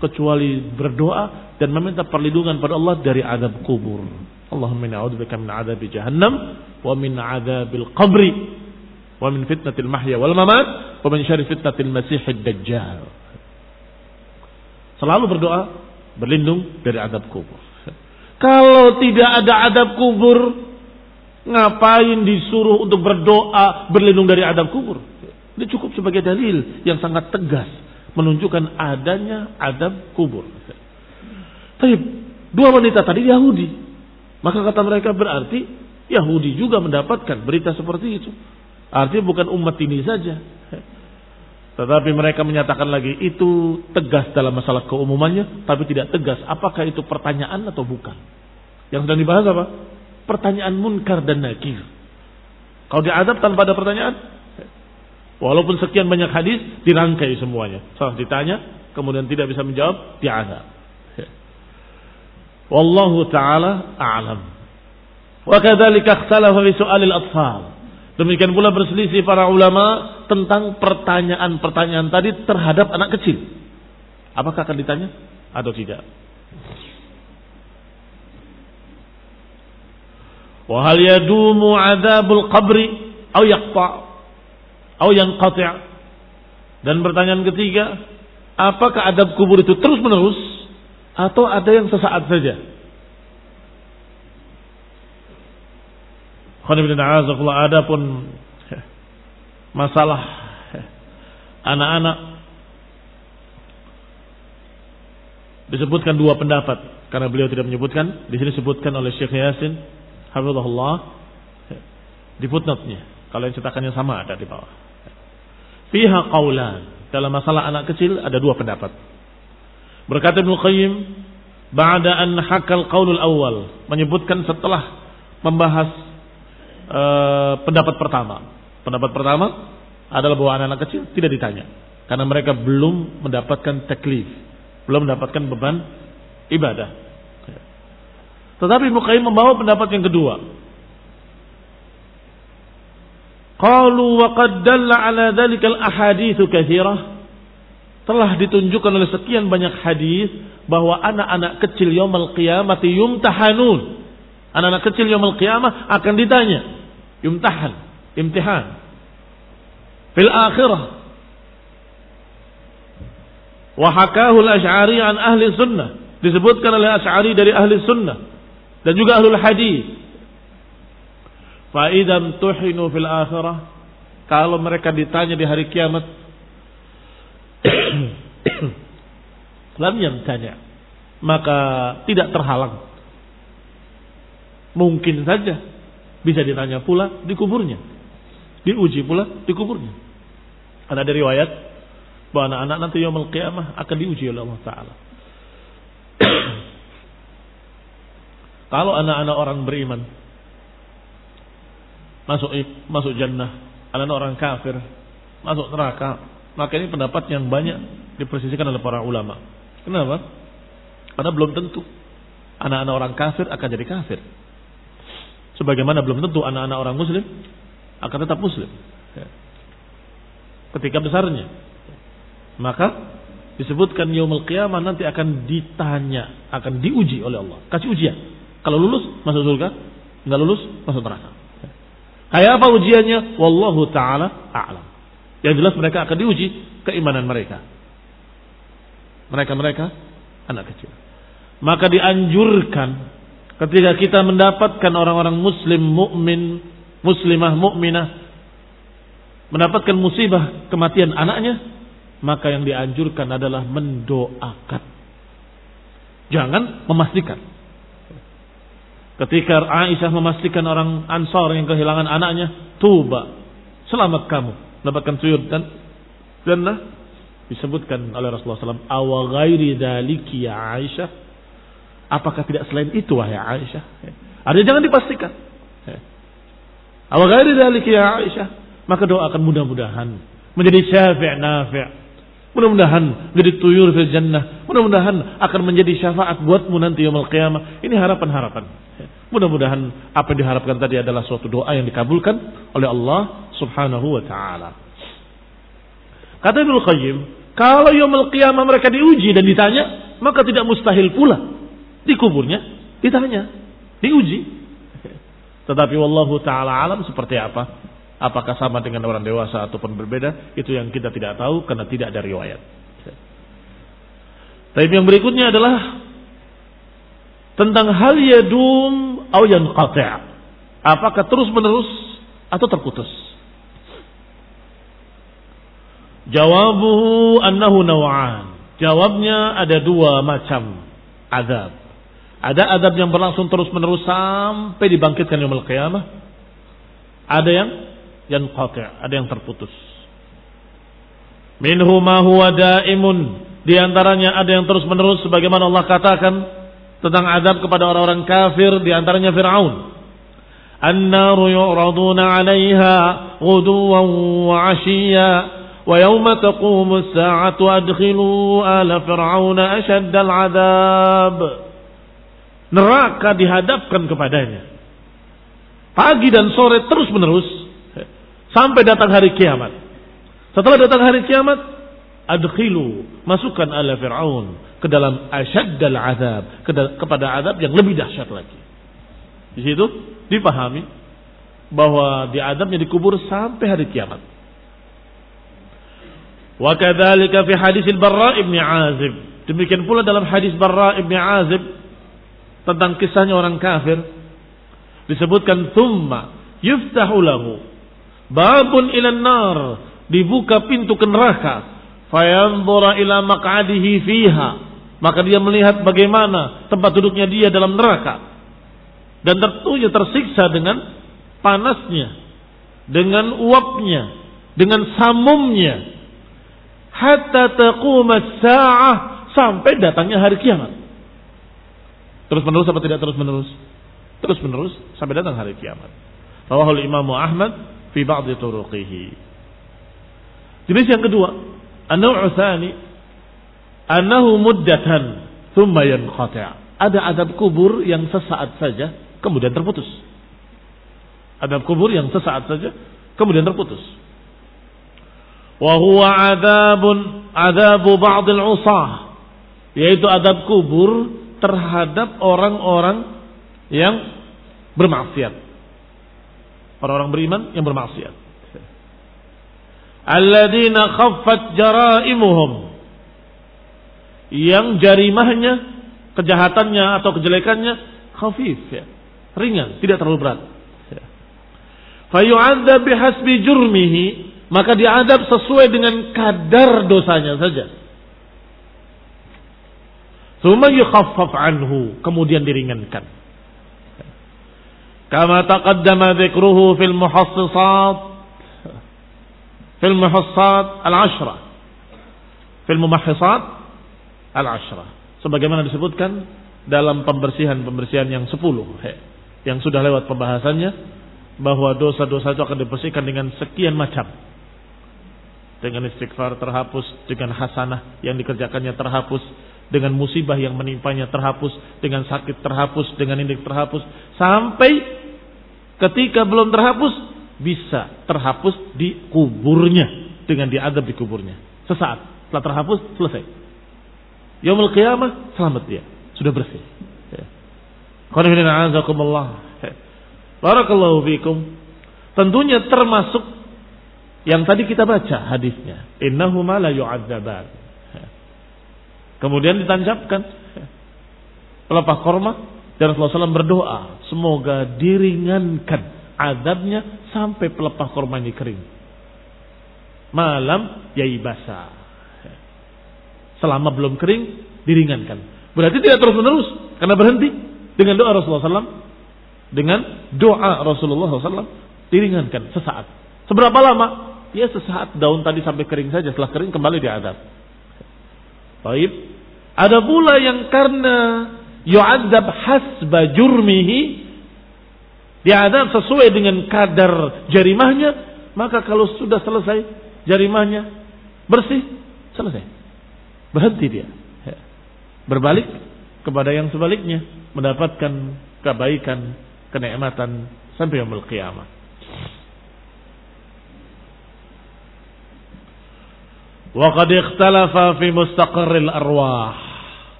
kecuali berdoa dan meminta perlindungan pada Allah dari adab kubur. Allahumma inna a'udzubika min adabi jahannam wa min adabil qabri wa min fitnatil mahya wal mamat wa min syarri fitnatil masiihid dajjal. Selalu berdoa berlindung dari adab kubur. Kalau tidak ada adab kubur, ngapain disuruh untuk berdoa berlindung dari adab kubur? Ini cukup sebagai dalil yang sangat tegas menunjukkan adanya adab kubur. Tapi dua wanita tadi Yahudi. Maka kata mereka berarti Yahudi juga mendapatkan berita seperti itu. Artinya bukan umat ini saja. Tetapi mereka menyatakan lagi itu tegas dalam masalah keumumannya, tapi tidak tegas apakah itu pertanyaan atau bukan. Yang sedang dibahas apa? Pertanyaan munkar dan nakir. Kalau diadab tanpa ada pertanyaan, walaupun sekian banyak hadis dirangkai semuanya. Salah ditanya, kemudian tidak bisa menjawab, diadab. Wallahu taala a'lam. Wa kadzalika ikhtalafa fi su'alil atfal. Demikian pula berselisih para ulama tentang pertanyaan-pertanyaan tadi terhadap anak kecil. Apakah akan ditanya atau tidak? Wahal yadumu adabul qabri au yaqta au yanqati' dan pertanyaan ketiga, apakah adab kubur itu terus menerus atau ada yang sesaat saja? Ada pun masalah anak-anak. Disebutkan dua pendapat karena beliau tidak menyebutkan. Di sini disebutkan oleh Syekh Yasin hafizahullah di footnote-nya. Kalau yang cetakannya sama ada di bawah. Fiha qaulan dalam masalah anak kecil ada dua pendapat. Berkata Ibnu Qayyim ba'da an hakal qaulul awal menyebutkan setelah membahas uh, pendapat pertama. Pendapat pertama adalah bahwa anak-anak kecil tidak ditanya karena mereka belum mendapatkan taklif, belum mendapatkan beban ibadah. Tetapi Muqayyim membawa pendapat yang kedua. Qalu wa qad dalla ala dzalika al-ahaditsu katsirah telah ditunjukkan oleh sekian banyak hadis bahwa anak-anak kecil yaumul qiyamati yumtahanun. Anak-anak kecil yaumul qiyamah akan ditanya, yumtahan, imtihan. Fil akhirah. Wa hakahu al-Asy'ari an ahli sunnah. Disebutkan oleh Asy'ari dari ahli sunnah dan juga ahlul hadis. Fa idam tuhinu fil akhirah kalau mereka ditanya di hari kiamat lam tanya maka tidak terhalang mungkin saja bisa ditanya pula di kuburnya diuji pula di kuburnya ada dari riwayat bahwa anak-anak nanti yang qiyamah akan diuji oleh Allah taala kalau anak-anak orang beriman masuk masuk jannah anak-anak orang kafir masuk neraka maka ini pendapat yang banyak diposisikan oleh para ulama. Kenapa? Karena belum tentu anak-anak orang kafir akan jadi kafir. Sebagaimana belum tentu anak-anak orang muslim akan tetap muslim. Ya. Ketika besarnya. Maka disebutkan yaumul qiyamah nanti akan ditanya, akan diuji oleh Allah. Kasih ujian. Kalau lulus masuk surga, enggak lulus masuk neraka. Kayak apa ujiannya? Wallahu taala a'lam. Yang jelas mereka akan diuji keimanan mereka. Mereka-mereka anak kecil. Maka dianjurkan ketika kita mendapatkan orang-orang muslim mukmin, muslimah mukminah mendapatkan musibah kematian anaknya, maka yang dianjurkan adalah mendoakan. Jangan memastikan. Ketika Aisyah memastikan orang Ansar yang kehilangan anaknya, tuba, selamat kamu mendapatkan tuyur dan jannah disebutkan oleh Rasulullah SAW awa ghairi daliki ya Aisyah apakah tidak selain itu wahai Aisyah? Ada jangan dipastikan. Awa ghairi daliki ya Aisyah? Maka doakan mudah-mudahan menjadi syafi' nafi' mudah-mudahan menjadi tuyur fil jannah. Mudah-mudahan akan menjadi syafaat buatmu nanti yaumul qiyamah. Ini harapan-harapan. Mudah-mudahan apa yang diharapkan tadi adalah suatu doa yang dikabulkan oleh Allah subhanahu wa ta'ala. Kata Ibnu Qayyim, kalau yaumul qiyamah mereka diuji dan ditanya, maka tidak mustahil pula di kuburnya ditanya, diuji. Tetapi wallahu taala alam seperti apa? Apakah sama dengan orang dewasa ataupun berbeda? Itu yang kita tidak tahu karena tidak ada riwayat. Tapi yang berikutnya adalah tentang hal yadum atau yanqati'. Apakah terus menerus atau terputus? Jawabuhu annahu naw'an. Jawabnya ada dua macam azab. Ada adab yang berlangsung terus-menerus sampai dibangkitkan yaumul qiyamah. Ada yang yang qati', ada yang terputus. Minhu ma huwa daimun. Di antaranya ada yang terus-menerus sebagaimana Allah katakan tentang adab kepada orang-orang kafir di antaranya Firaun. An-naru yu'raduna 'alaiha ghuduwan wa 'ashiyya wa yawma taqumu as-sa'atu adkhilu ala fir'auna ashaddal 'adzab neraka dihadapkan kepadanya. Pagi dan sore terus menerus sampai datang hari kiamat. Setelah datang hari kiamat adkhilu masukkan ala fir'aun ke dalam asyaddal azab kepada azab yang lebih dahsyat lagi. Di situ dipahami bahwa di azabnya dikubur sampai hari kiamat. Wa kadzalika fi hadis Barra ibn Azib. Demikian pula dalam hadis Barra ibn Azib tentang kisahnya orang kafir disebutkan thumma yuftahu lahu babun ila nar dibuka pintu ke neraka. Fayanzura ila maq'adihi fiha maka dia melihat bagaimana tempat duduknya dia dalam neraka. Dan tentunya tersiksa dengan panasnya dengan uapnya dengan samumnya. Hatta taqumat sa'ah sampai datangnya hari kiamat. Terus menerus apa tidak terus menerus? Terus menerus sampai datang hari kiamat. Rawahul Imam Ahmad fi ba'd turuqihi. Jenis yang kedua, an-naw'u tsani annahu muddatan thumma yanqati'. Ada adab kubur yang sesaat saja kemudian terputus. Adab kubur yang sesaat saja kemudian terputus. Wa huwa adabun adabu ba'd al-usah yaitu adab kubur terhadap orang-orang yang bermaksiat. Orang-orang beriman yang bermaksiat. Alladzina khaffat jaraimuhum yang jarimahnya, kejahatannya atau kejelekannya khafif ya. Ringan, tidak terlalu berat. Fayu'adzab bihasbi jurmihi, maka diadab sesuai dengan kadar dosanya saja. Tsumma yukhaffaf anhu, kemudian diringankan. Kama taqaddama dzikruhu fil muhassisat fil muhassat al-ashra. Fil mumahhisat al-ashra. Sebagaimana disebutkan dalam pembersihan-pembersihan yang sepuluh yang sudah lewat pembahasannya bahwa dosa-dosa itu akan dibersihkan dengan sekian macam dengan istighfar terhapus, dengan hasanah yang dikerjakannya terhapus, dengan musibah yang menimpanya terhapus, dengan sakit terhapus, dengan ini terhapus, sampai ketika belum terhapus bisa terhapus di kuburnya dengan diadab di kuburnya. Sesaat setelah terhapus selesai. Yaumul qiyamah selamat dia, sudah bersih. Ya. Barakallahu fikum. Tentunya termasuk yang tadi kita baca hadisnya, innahuma la yu'adzaban. Kemudian ditancapkan pelepah korma dan Rasulullah SAW berdoa semoga diringankan azabnya sampai pelepah korma ini kering. Malam yai basah. Selama belum kering diringankan. Berarti tidak terus menerus karena berhenti dengan doa Rasulullah SAW. Dengan doa Rasulullah SAW diringankan sesaat. Seberapa lama? Ya sesaat daun tadi sampai kering saja. Setelah kering kembali diadab. Baik. Ada pula yang karena yu'adzab hasba jurmihi diadab sesuai dengan kadar jarimahnya maka kalau sudah selesai jarimahnya bersih selesai. Berhenti dia. Berbalik kepada yang sebaliknya mendapatkan kebaikan kenikmatan sampai yaumul qiyamah Wa qad ikhtalafa fi mustaqarril arwah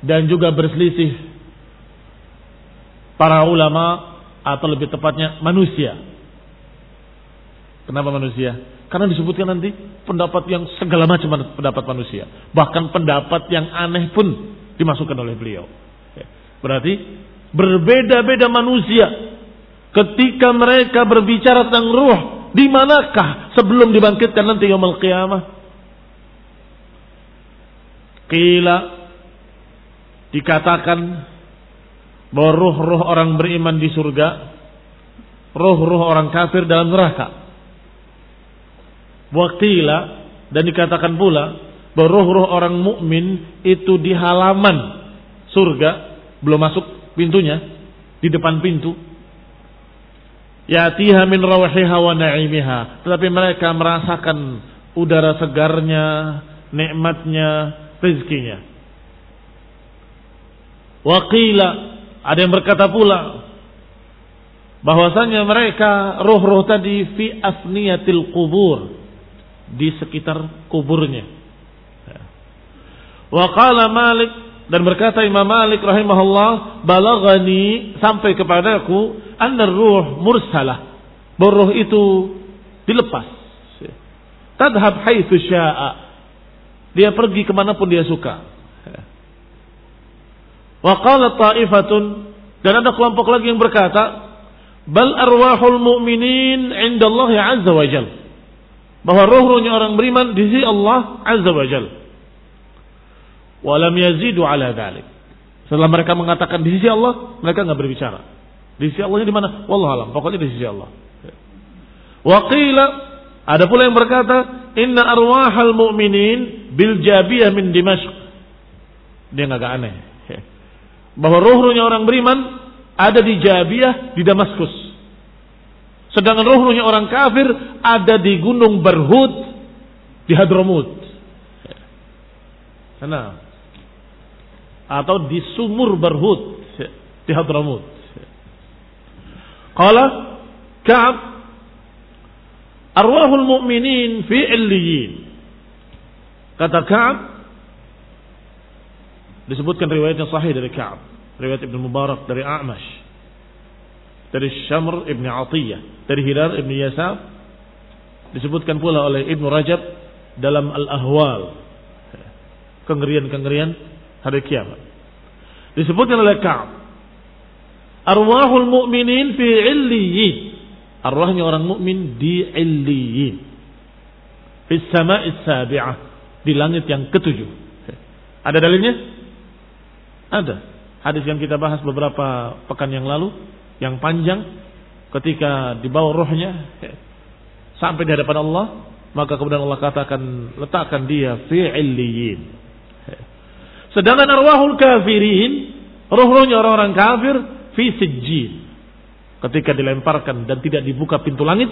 dan juga berselisih para ulama atau lebih tepatnya manusia. Kenapa manusia? Karena disebutkan nanti pendapat yang segala macam pendapat manusia. Bahkan pendapat yang aneh pun dimasukkan oleh beliau. Berarti berbeda-beda manusia ketika mereka berbicara tentang ruh. Di manakah sebelum dibangkitkan nanti yaumul qiyamah? Qila dikatakan bahwa ruh-ruh orang beriman di surga, ruh-ruh orang kafir dalam neraka. Wakila dan dikatakan pula bahwa ruh-ruh orang mukmin itu di halaman surga, belum masuk pintunya, di depan pintu. Yatiha min rawahiha wa na'imiha. Tetapi mereka merasakan udara segarnya, nikmatnya, rezekinya. Wakila ada yang berkata pula bahwasanya mereka roh-roh tadi fi afniyatil kubur di sekitar kuburnya. Wakala Malik dan berkata Imam Malik rahimahullah balagani sampai kepadaku anna ruh mursalah bahwa itu dilepas tadhab haitsu syaa dia pergi ke mana pun dia suka. Wa qala ta'ifatun dan ada kelompok lagi yang berkata, bal arwahul mu'minin indallahi azza wa jal. Bahwa roh-rohnya orang beriman di sisi Allah azza wa jal. Walam yazidu ala dhalik. Setelah mereka mengatakan di sisi Allah, mereka nggak berbicara. Di sisi Allahnya di mana? Wallah alam. Pokoknya di sisi Allah. Wa qila ada pula yang berkata, Inna arwahal mu'minin bil jabiyah min Dimashq. Dia agak aneh. bahwa roh-rohnya orang beriman ada di Jabiyah di Damaskus. Sedangkan roh-rohnya orang kafir ada di Gunung Barhud di Hadramut. Nah, atau di sumur Barhud di Hadramut. Qala Ka'ab arwahul mu'minin fi illiyin. Kata Ka'ab disebutkan riwayatnya sahih dari Ka'ab, riwayat Ibnu Mubarak dari A'mash, dari Syamr Ibn Atiyah, dari Hilal Ibn Yasab, disebutkan pula oleh Ibnu Rajab dalam Al-Ahwal, kengerian-kengerian hari kiamat. Disebutkan oleh Ka'ab, arwahul mu'minin fi illiyin. Arwahnya orang mukmin di illiyin. Fi sama'is sabi'ah. Di langit yang ketujuh. Ada dalilnya? Ada. Hadis yang kita bahas beberapa pekan yang lalu, yang panjang, ketika dibawa rohnya sampai di hadapan Allah, maka kemudian Allah katakan letakkan dia fi illiyin. Sedangkan arwahul kafirin, roh-rohnya orang-orang kafir fi sijjin. Ketika dilemparkan dan tidak dibuka pintu langit,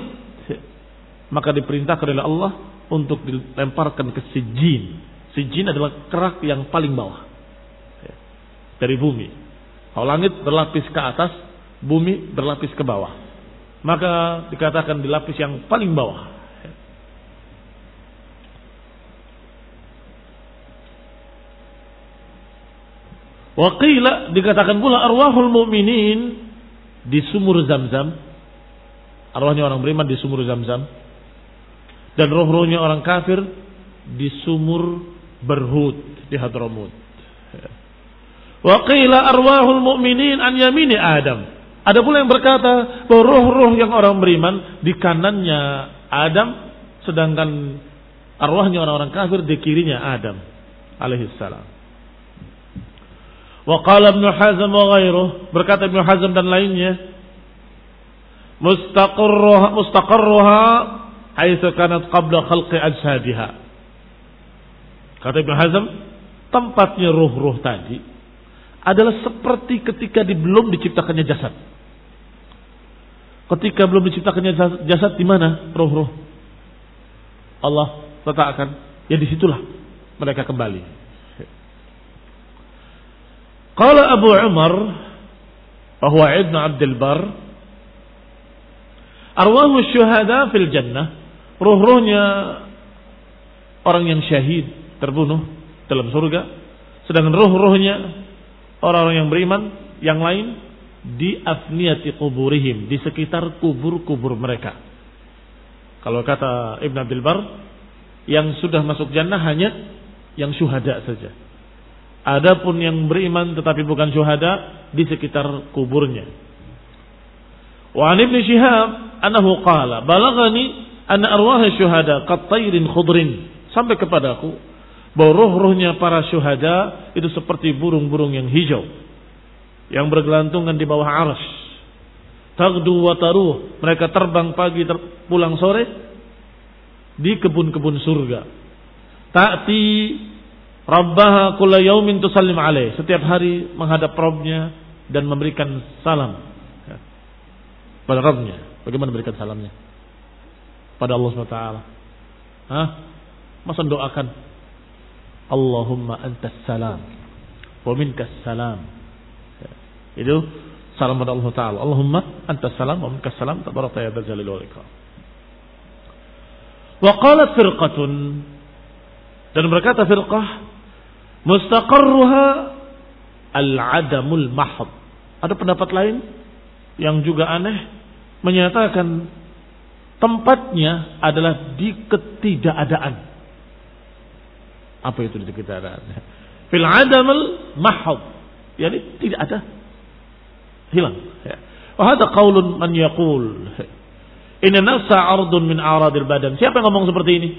maka diperintahkan oleh Allah untuk dilemparkan ke sijjin. Sijjin adalah kerak yang paling bawah dari bumi. Kalau langit berlapis ke atas, bumi berlapis ke bawah. Maka dikatakan di lapis yang paling bawah. Waqila dikatakan pula arwahul mu'minin di sumur zam-zam. Arwahnya orang beriman di sumur zam-zam. Dan roh-rohnya orang kafir di sumur berhud di Hadramut. Wa qila arwahul mu'minin an yamini Adam. Ada pula yang berkata bahwa roh-roh yang orang beriman di kanannya Adam sedangkan arwahnya orang-orang kafir di kirinya Adam alaihi salam. Wa qala Ibnu Hazm wa ghairuh berkata Ibnu Hazm dan lainnya mustaqarruha mustaqarruha haitsu kanat qabla khalqi ajsadiha. Kata Ibnu Hazm tempatnya ruh-ruh tadi adalah seperti ketika di, belum diciptakannya jasad. Ketika belum diciptakannya jasad, di mana roh-roh? Allah letakkan, ya di situlah mereka kembali. Kalau Abu Umar bahwa Ibn Abdul Bar arwahu syuhada fil jannah roh-rohnya orang yang syahid terbunuh dalam surga sedangkan roh-rohnya orang-orang yang beriman yang lain di afniyati kuburihim di sekitar kubur-kubur mereka. Kalau kata Ibn Abdul Bar, yang sudah masuk jannah hanya yang syuhada saja. Adapun yang beriman tetapi bukan syuhada di sekitar kuburnya. Wa an Ibn Shihab annahu qala balagani anna arwah syuhada qat khudrin sampai kepadaku bahwa roh-rohnya para syuhada itu seperti burung-burung yang hijau yang bergelantungan di bawah aras. Tagdu wa taruh, mereka terbang pagi ter pulang sore di kebun-kebun surga. Ta'ti Rabbaha kulla yaumin tusallim alaih. Setiap hari menghadap Rabbnya dan memberikan salam pada Rabbnya. Bagaimana memberikan salamnya? Pada Allah SWT. Hah? Masa doakan Allahumma antas salam wa minkas salam. Itu salam pada Allah Taala. Allahumma antas salam wa minkas salam tabaraka ya dzalil wal ikram. Wa qalat firqatun dan berkata firqah mustaqarruha al-adamul mahd. Ada pendapat lain yang juga aneh menyatakan tempatnya adalah di ketidakadaan. Apa itu di sekitaran? Fil adamal mahad. Yani tidak ada. Hilang. Wa hada qaulun man yaqul. Inna nafsa ardun min aradil badan. Siapa yang ngomong seperti ini?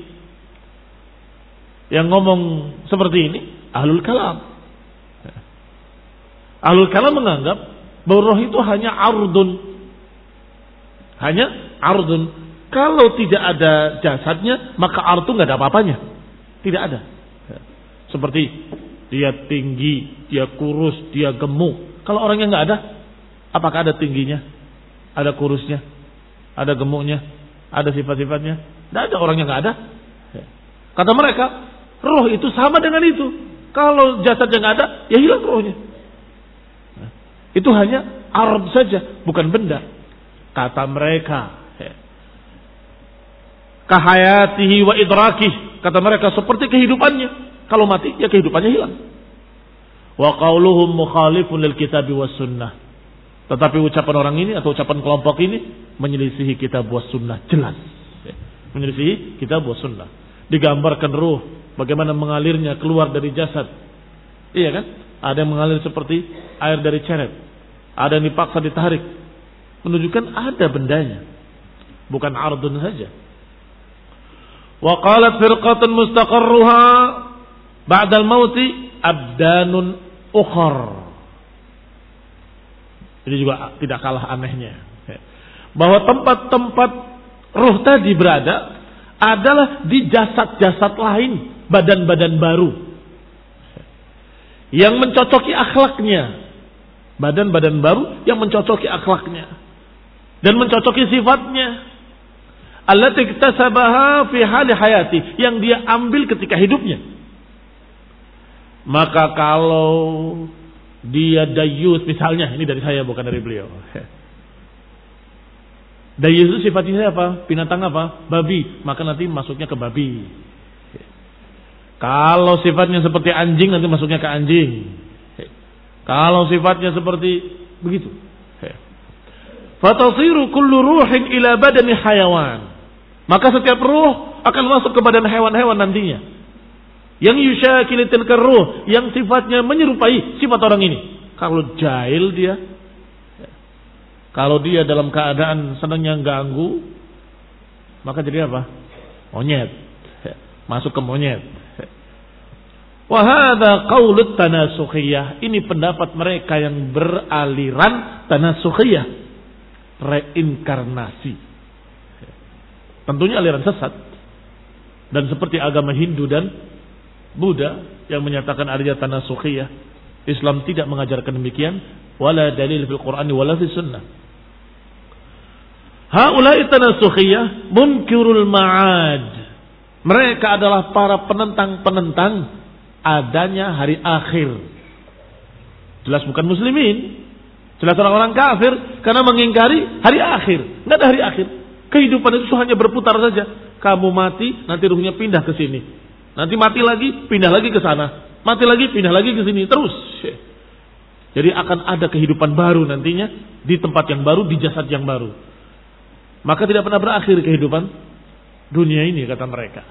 Yang ngomong seperti ini ahlul kalam. Ahlul kalam menganggap bahwa roh itu hanya ardun. Hanya ardun. Kalau tidak ada jasadnya, maka artu nggak ada apa-apanya. Tidak ada. Seperti Dia tinggi, dia kurus, dia gemuk. Kalau orangnya nggak ada, apakah ada tingginya? Ada kurusnya? Ada gemuknya? Ada sifat-sifatnya? Tidak ada orangnya nggak ada. Kata mereka, roh itu sama dengan itu. Kalau jasadnya nggak ada, ya hilang rohnya. Itu hanya Arab saja, bukan benda. Kata mereka, kahayatihi wa idrakih. Kata mereka seperti kehidupannya. Kalau mati, ya kehidupannya hilang. Wa qauluhum mukhalifun lil kitab was sunnah. Tetapi ucapan orang ini atau ucapan kelompok ini menyelisihi kitab was sunnah jelas. Menyelisihi kitab was sunnah. Digambarkan ruh bagaimana mengalirnya keluar dari jasad. Iya kan? Ada yang mengalir seperti air dari ceret. Ada yang dipaksa ditarik. Menunjukkan ada bendanya. Bukan ardun saja. Wa qalat firqatun mustaqarruha Ba'dal mauti abdanun ukhar. Ini juga tidak kalah anehnya. Bahwa tempat-tempat ruh tadi berada adalah di jasad-jasad lain, badan-badan baru. Yang mencocoki akhlaknya. Badan-badan baru yang mencocoki akhlaknya. Dan mencocoki sifatnya. Allati iktasabaha fi hali hayati. Yang dia ambil ketika hidupnya maka kalau dia dayus misalnya, ini dari saya bukan dari beliau. Dayus itu sifatnya apa? Binatang apa? Babi. Maka nanti masuknya ke babi. Kalau sifatnya seperti anjing nanti masuknya ke anjing. Kalau sifatnya seperti begitu. Fatasiru kullu ruhin ila badani hayawan. Maka setiap ruh akan masuk ke badan hewan-hewan nantinya yang yusyakilitil keruh, yang sifatnya menyerupai sifat orang ini. Kalau jahil dia, kalau dia dalam keadaan senangnya ganggu, maka jadi apa? Monyet. Masuk ke monyet. Wahada qaulut tanasukhiyah. Ini pendapat mereka yang beraliran tanasukhiyah. Reinkarnasi. Tentunya aliran sesat. Dan seperti agama Hindu dan Buddha yang menyatakan adanya tanah sukhiyah. Islam tidak mengajarkan demikian. Wala dalil fil Quran wala fil sunnah. Haulai tanasukhiyah munkirul ma'ad. Mereka adalah para penentang-penentang adanya hari akhir. Jelas bukan muslimin. Jelas orang-orang kafir karena mengingkari hari akhir. Enggak ada hari akhir. Kehidupan itu hanya berputar saja. Kamu mati, nanti ruhnya pindah ke sini. Nanti mati lagi, pindah lagi ke sana. Mati lagi, pindah lagi ke sini. Terus. Jadi akan ada kehidupan baru nantinya di tempat yang baru, di jasad yang baru. Maka tidak pernah berakhir kehidupan dunia ini kata mereka.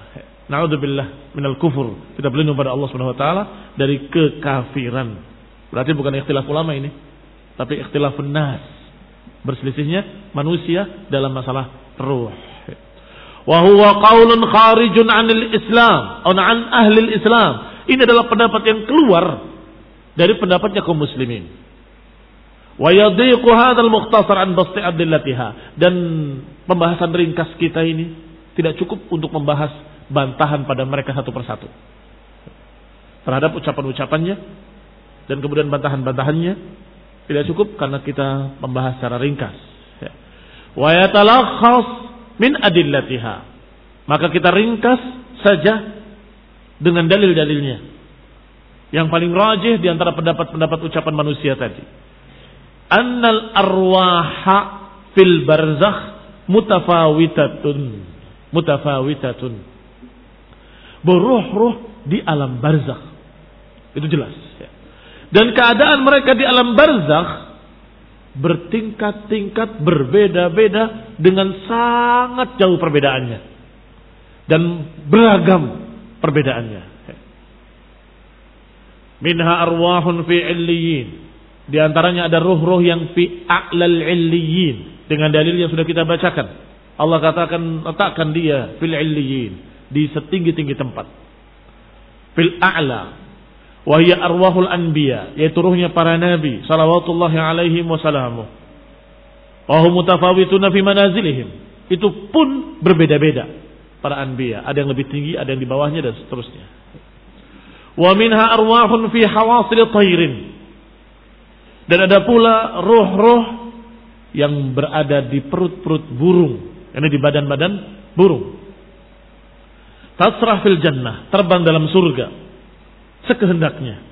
Naudzubillah minal kufur. Kita berlindung pada Allah Subhanahu wa taala dari kekafiran. Berarti bukan ikhtilaf ulama ini, tapi ikhtilafun nas. Berselisihnya manusia dalam masalah ruh. Wahuwa qaulun kharijun anil Islam, an ahli Islam. Ini adalah pendapat yang keluar dari pendapatnya kaum muslimin. Wa yadhiqu hadzal mukhtasar an basti adillatiha dan pembahasan ringkas kita ini tidak cukup untuk membahas bantahan pada mereka satu persatu. Terhadap ucapan-ucapannya dan kemudian bantahan-bantahannya tidak cukup karena kita membahas secara ringkas. Wa yatalakhas min adillatiha. Maka kita ringkas saja dengan dalil-dalilnya. Yang paling rajih di antara pendapat-pendapat ucapan manusia tadi. Annal arwaha fil barzakh mutafawitatun. Mutafawitatun. Beruh-ruh di alam barzakh. Itu jelas. Dan keadaan mereka di alam barzakh bertingkat-tingkat berbeda-beda dengan sangat jauh perbedaannya dan beragam perbedaannya. Minha arwahun fi illiyin. Di antaranya ada ruh-ruh yang fi a'lal illiyin dengan dalil yang sudah kita bacakan. Allah katakan letakkan dia fil illiyin di setinggi-tinggi tempat. Fil a'la Wahia arwahul anbiya, yaitu ruhnya para nabi, salawatullahi alaihi wasallamu. Wahum mutafawituna fi manazilihim. Itu pun berbeda-beda para anbiya. Ada yang lebih tinggi, ada yang di bawahnya dan seterusnya. Wa minha arwahun fi hawasil tayrin. Dan ada pula roh-roh yang berada di perut-perut burung. Ini di badan-badan burung. Tasrah fil jannah, terbang dalam surga. Sekehendaknya.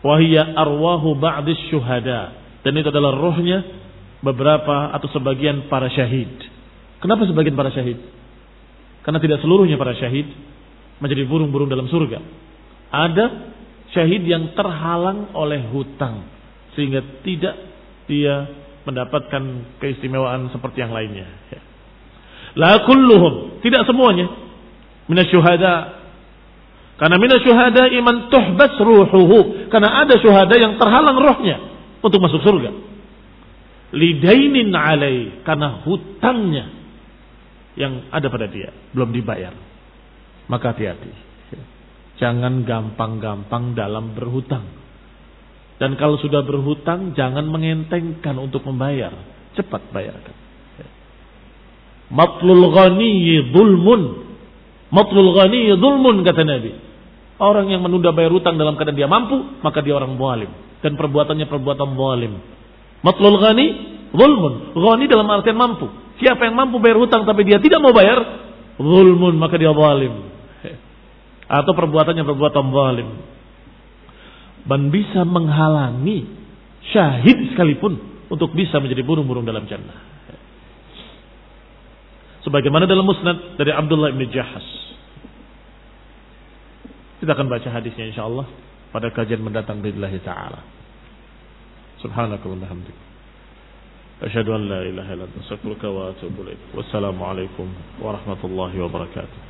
Wahia arwahu ba'dis syuhada. Dan itu adalah rohnya beberapa atau sebagian para syahid. Kenapa sebagian para syahid? Karena tidak seluruhnya para syahid menjadi burung-burung dalam surga. Ada syahid yang terhalang oleh hutang sehingga tidak dia mendapatkan keistimewaan seperti yang lainnya. La kulluhum, tidak semuanya minasyuhada. Karena minasyuhada iman tuhbas ruhuhu. Karena ada syuhada yang terhalang rohnya untuk masuk surga. Lidainin alai. Karena hutangnya yang ada pada dia belum dibayar. Maka hati-hati. Jangan gampang-gampang dalam berhutang. Dan kalau sudah berhutang jangan mengentengkan untuk membayar. Cepat bayarkan. Matlul ghani zulmun. Matlul ghani zulmun kata Nabi. Orang yang menunda bayar hutang dalam keadaan dia mampu, maka dia orang zalim dan perbuatannya perbuatan zalim. Matlul ghani zulmun. Ghani dalam artian mampu. Siapa yang mampu bayar hutang tapi dia tidak mau bayar, zulmun maka dia zalim. Atau perbuatannya perbuatan zalim. Dan bisa menghalangi syahid sekalipun untuk bisa menjadi burung-burung dalam jannah. Sebagaimana dalam musnad dari Abdullah bin Jahas. Kita akan baca hadisnya insyaallah pada kajian mendatang billahi taala. Subhanakallahumma hamdika. Asyhadu an la ilaha illa anta astaghfiruka wa atubu ilaik. Warahmatullahi wabarakatuh.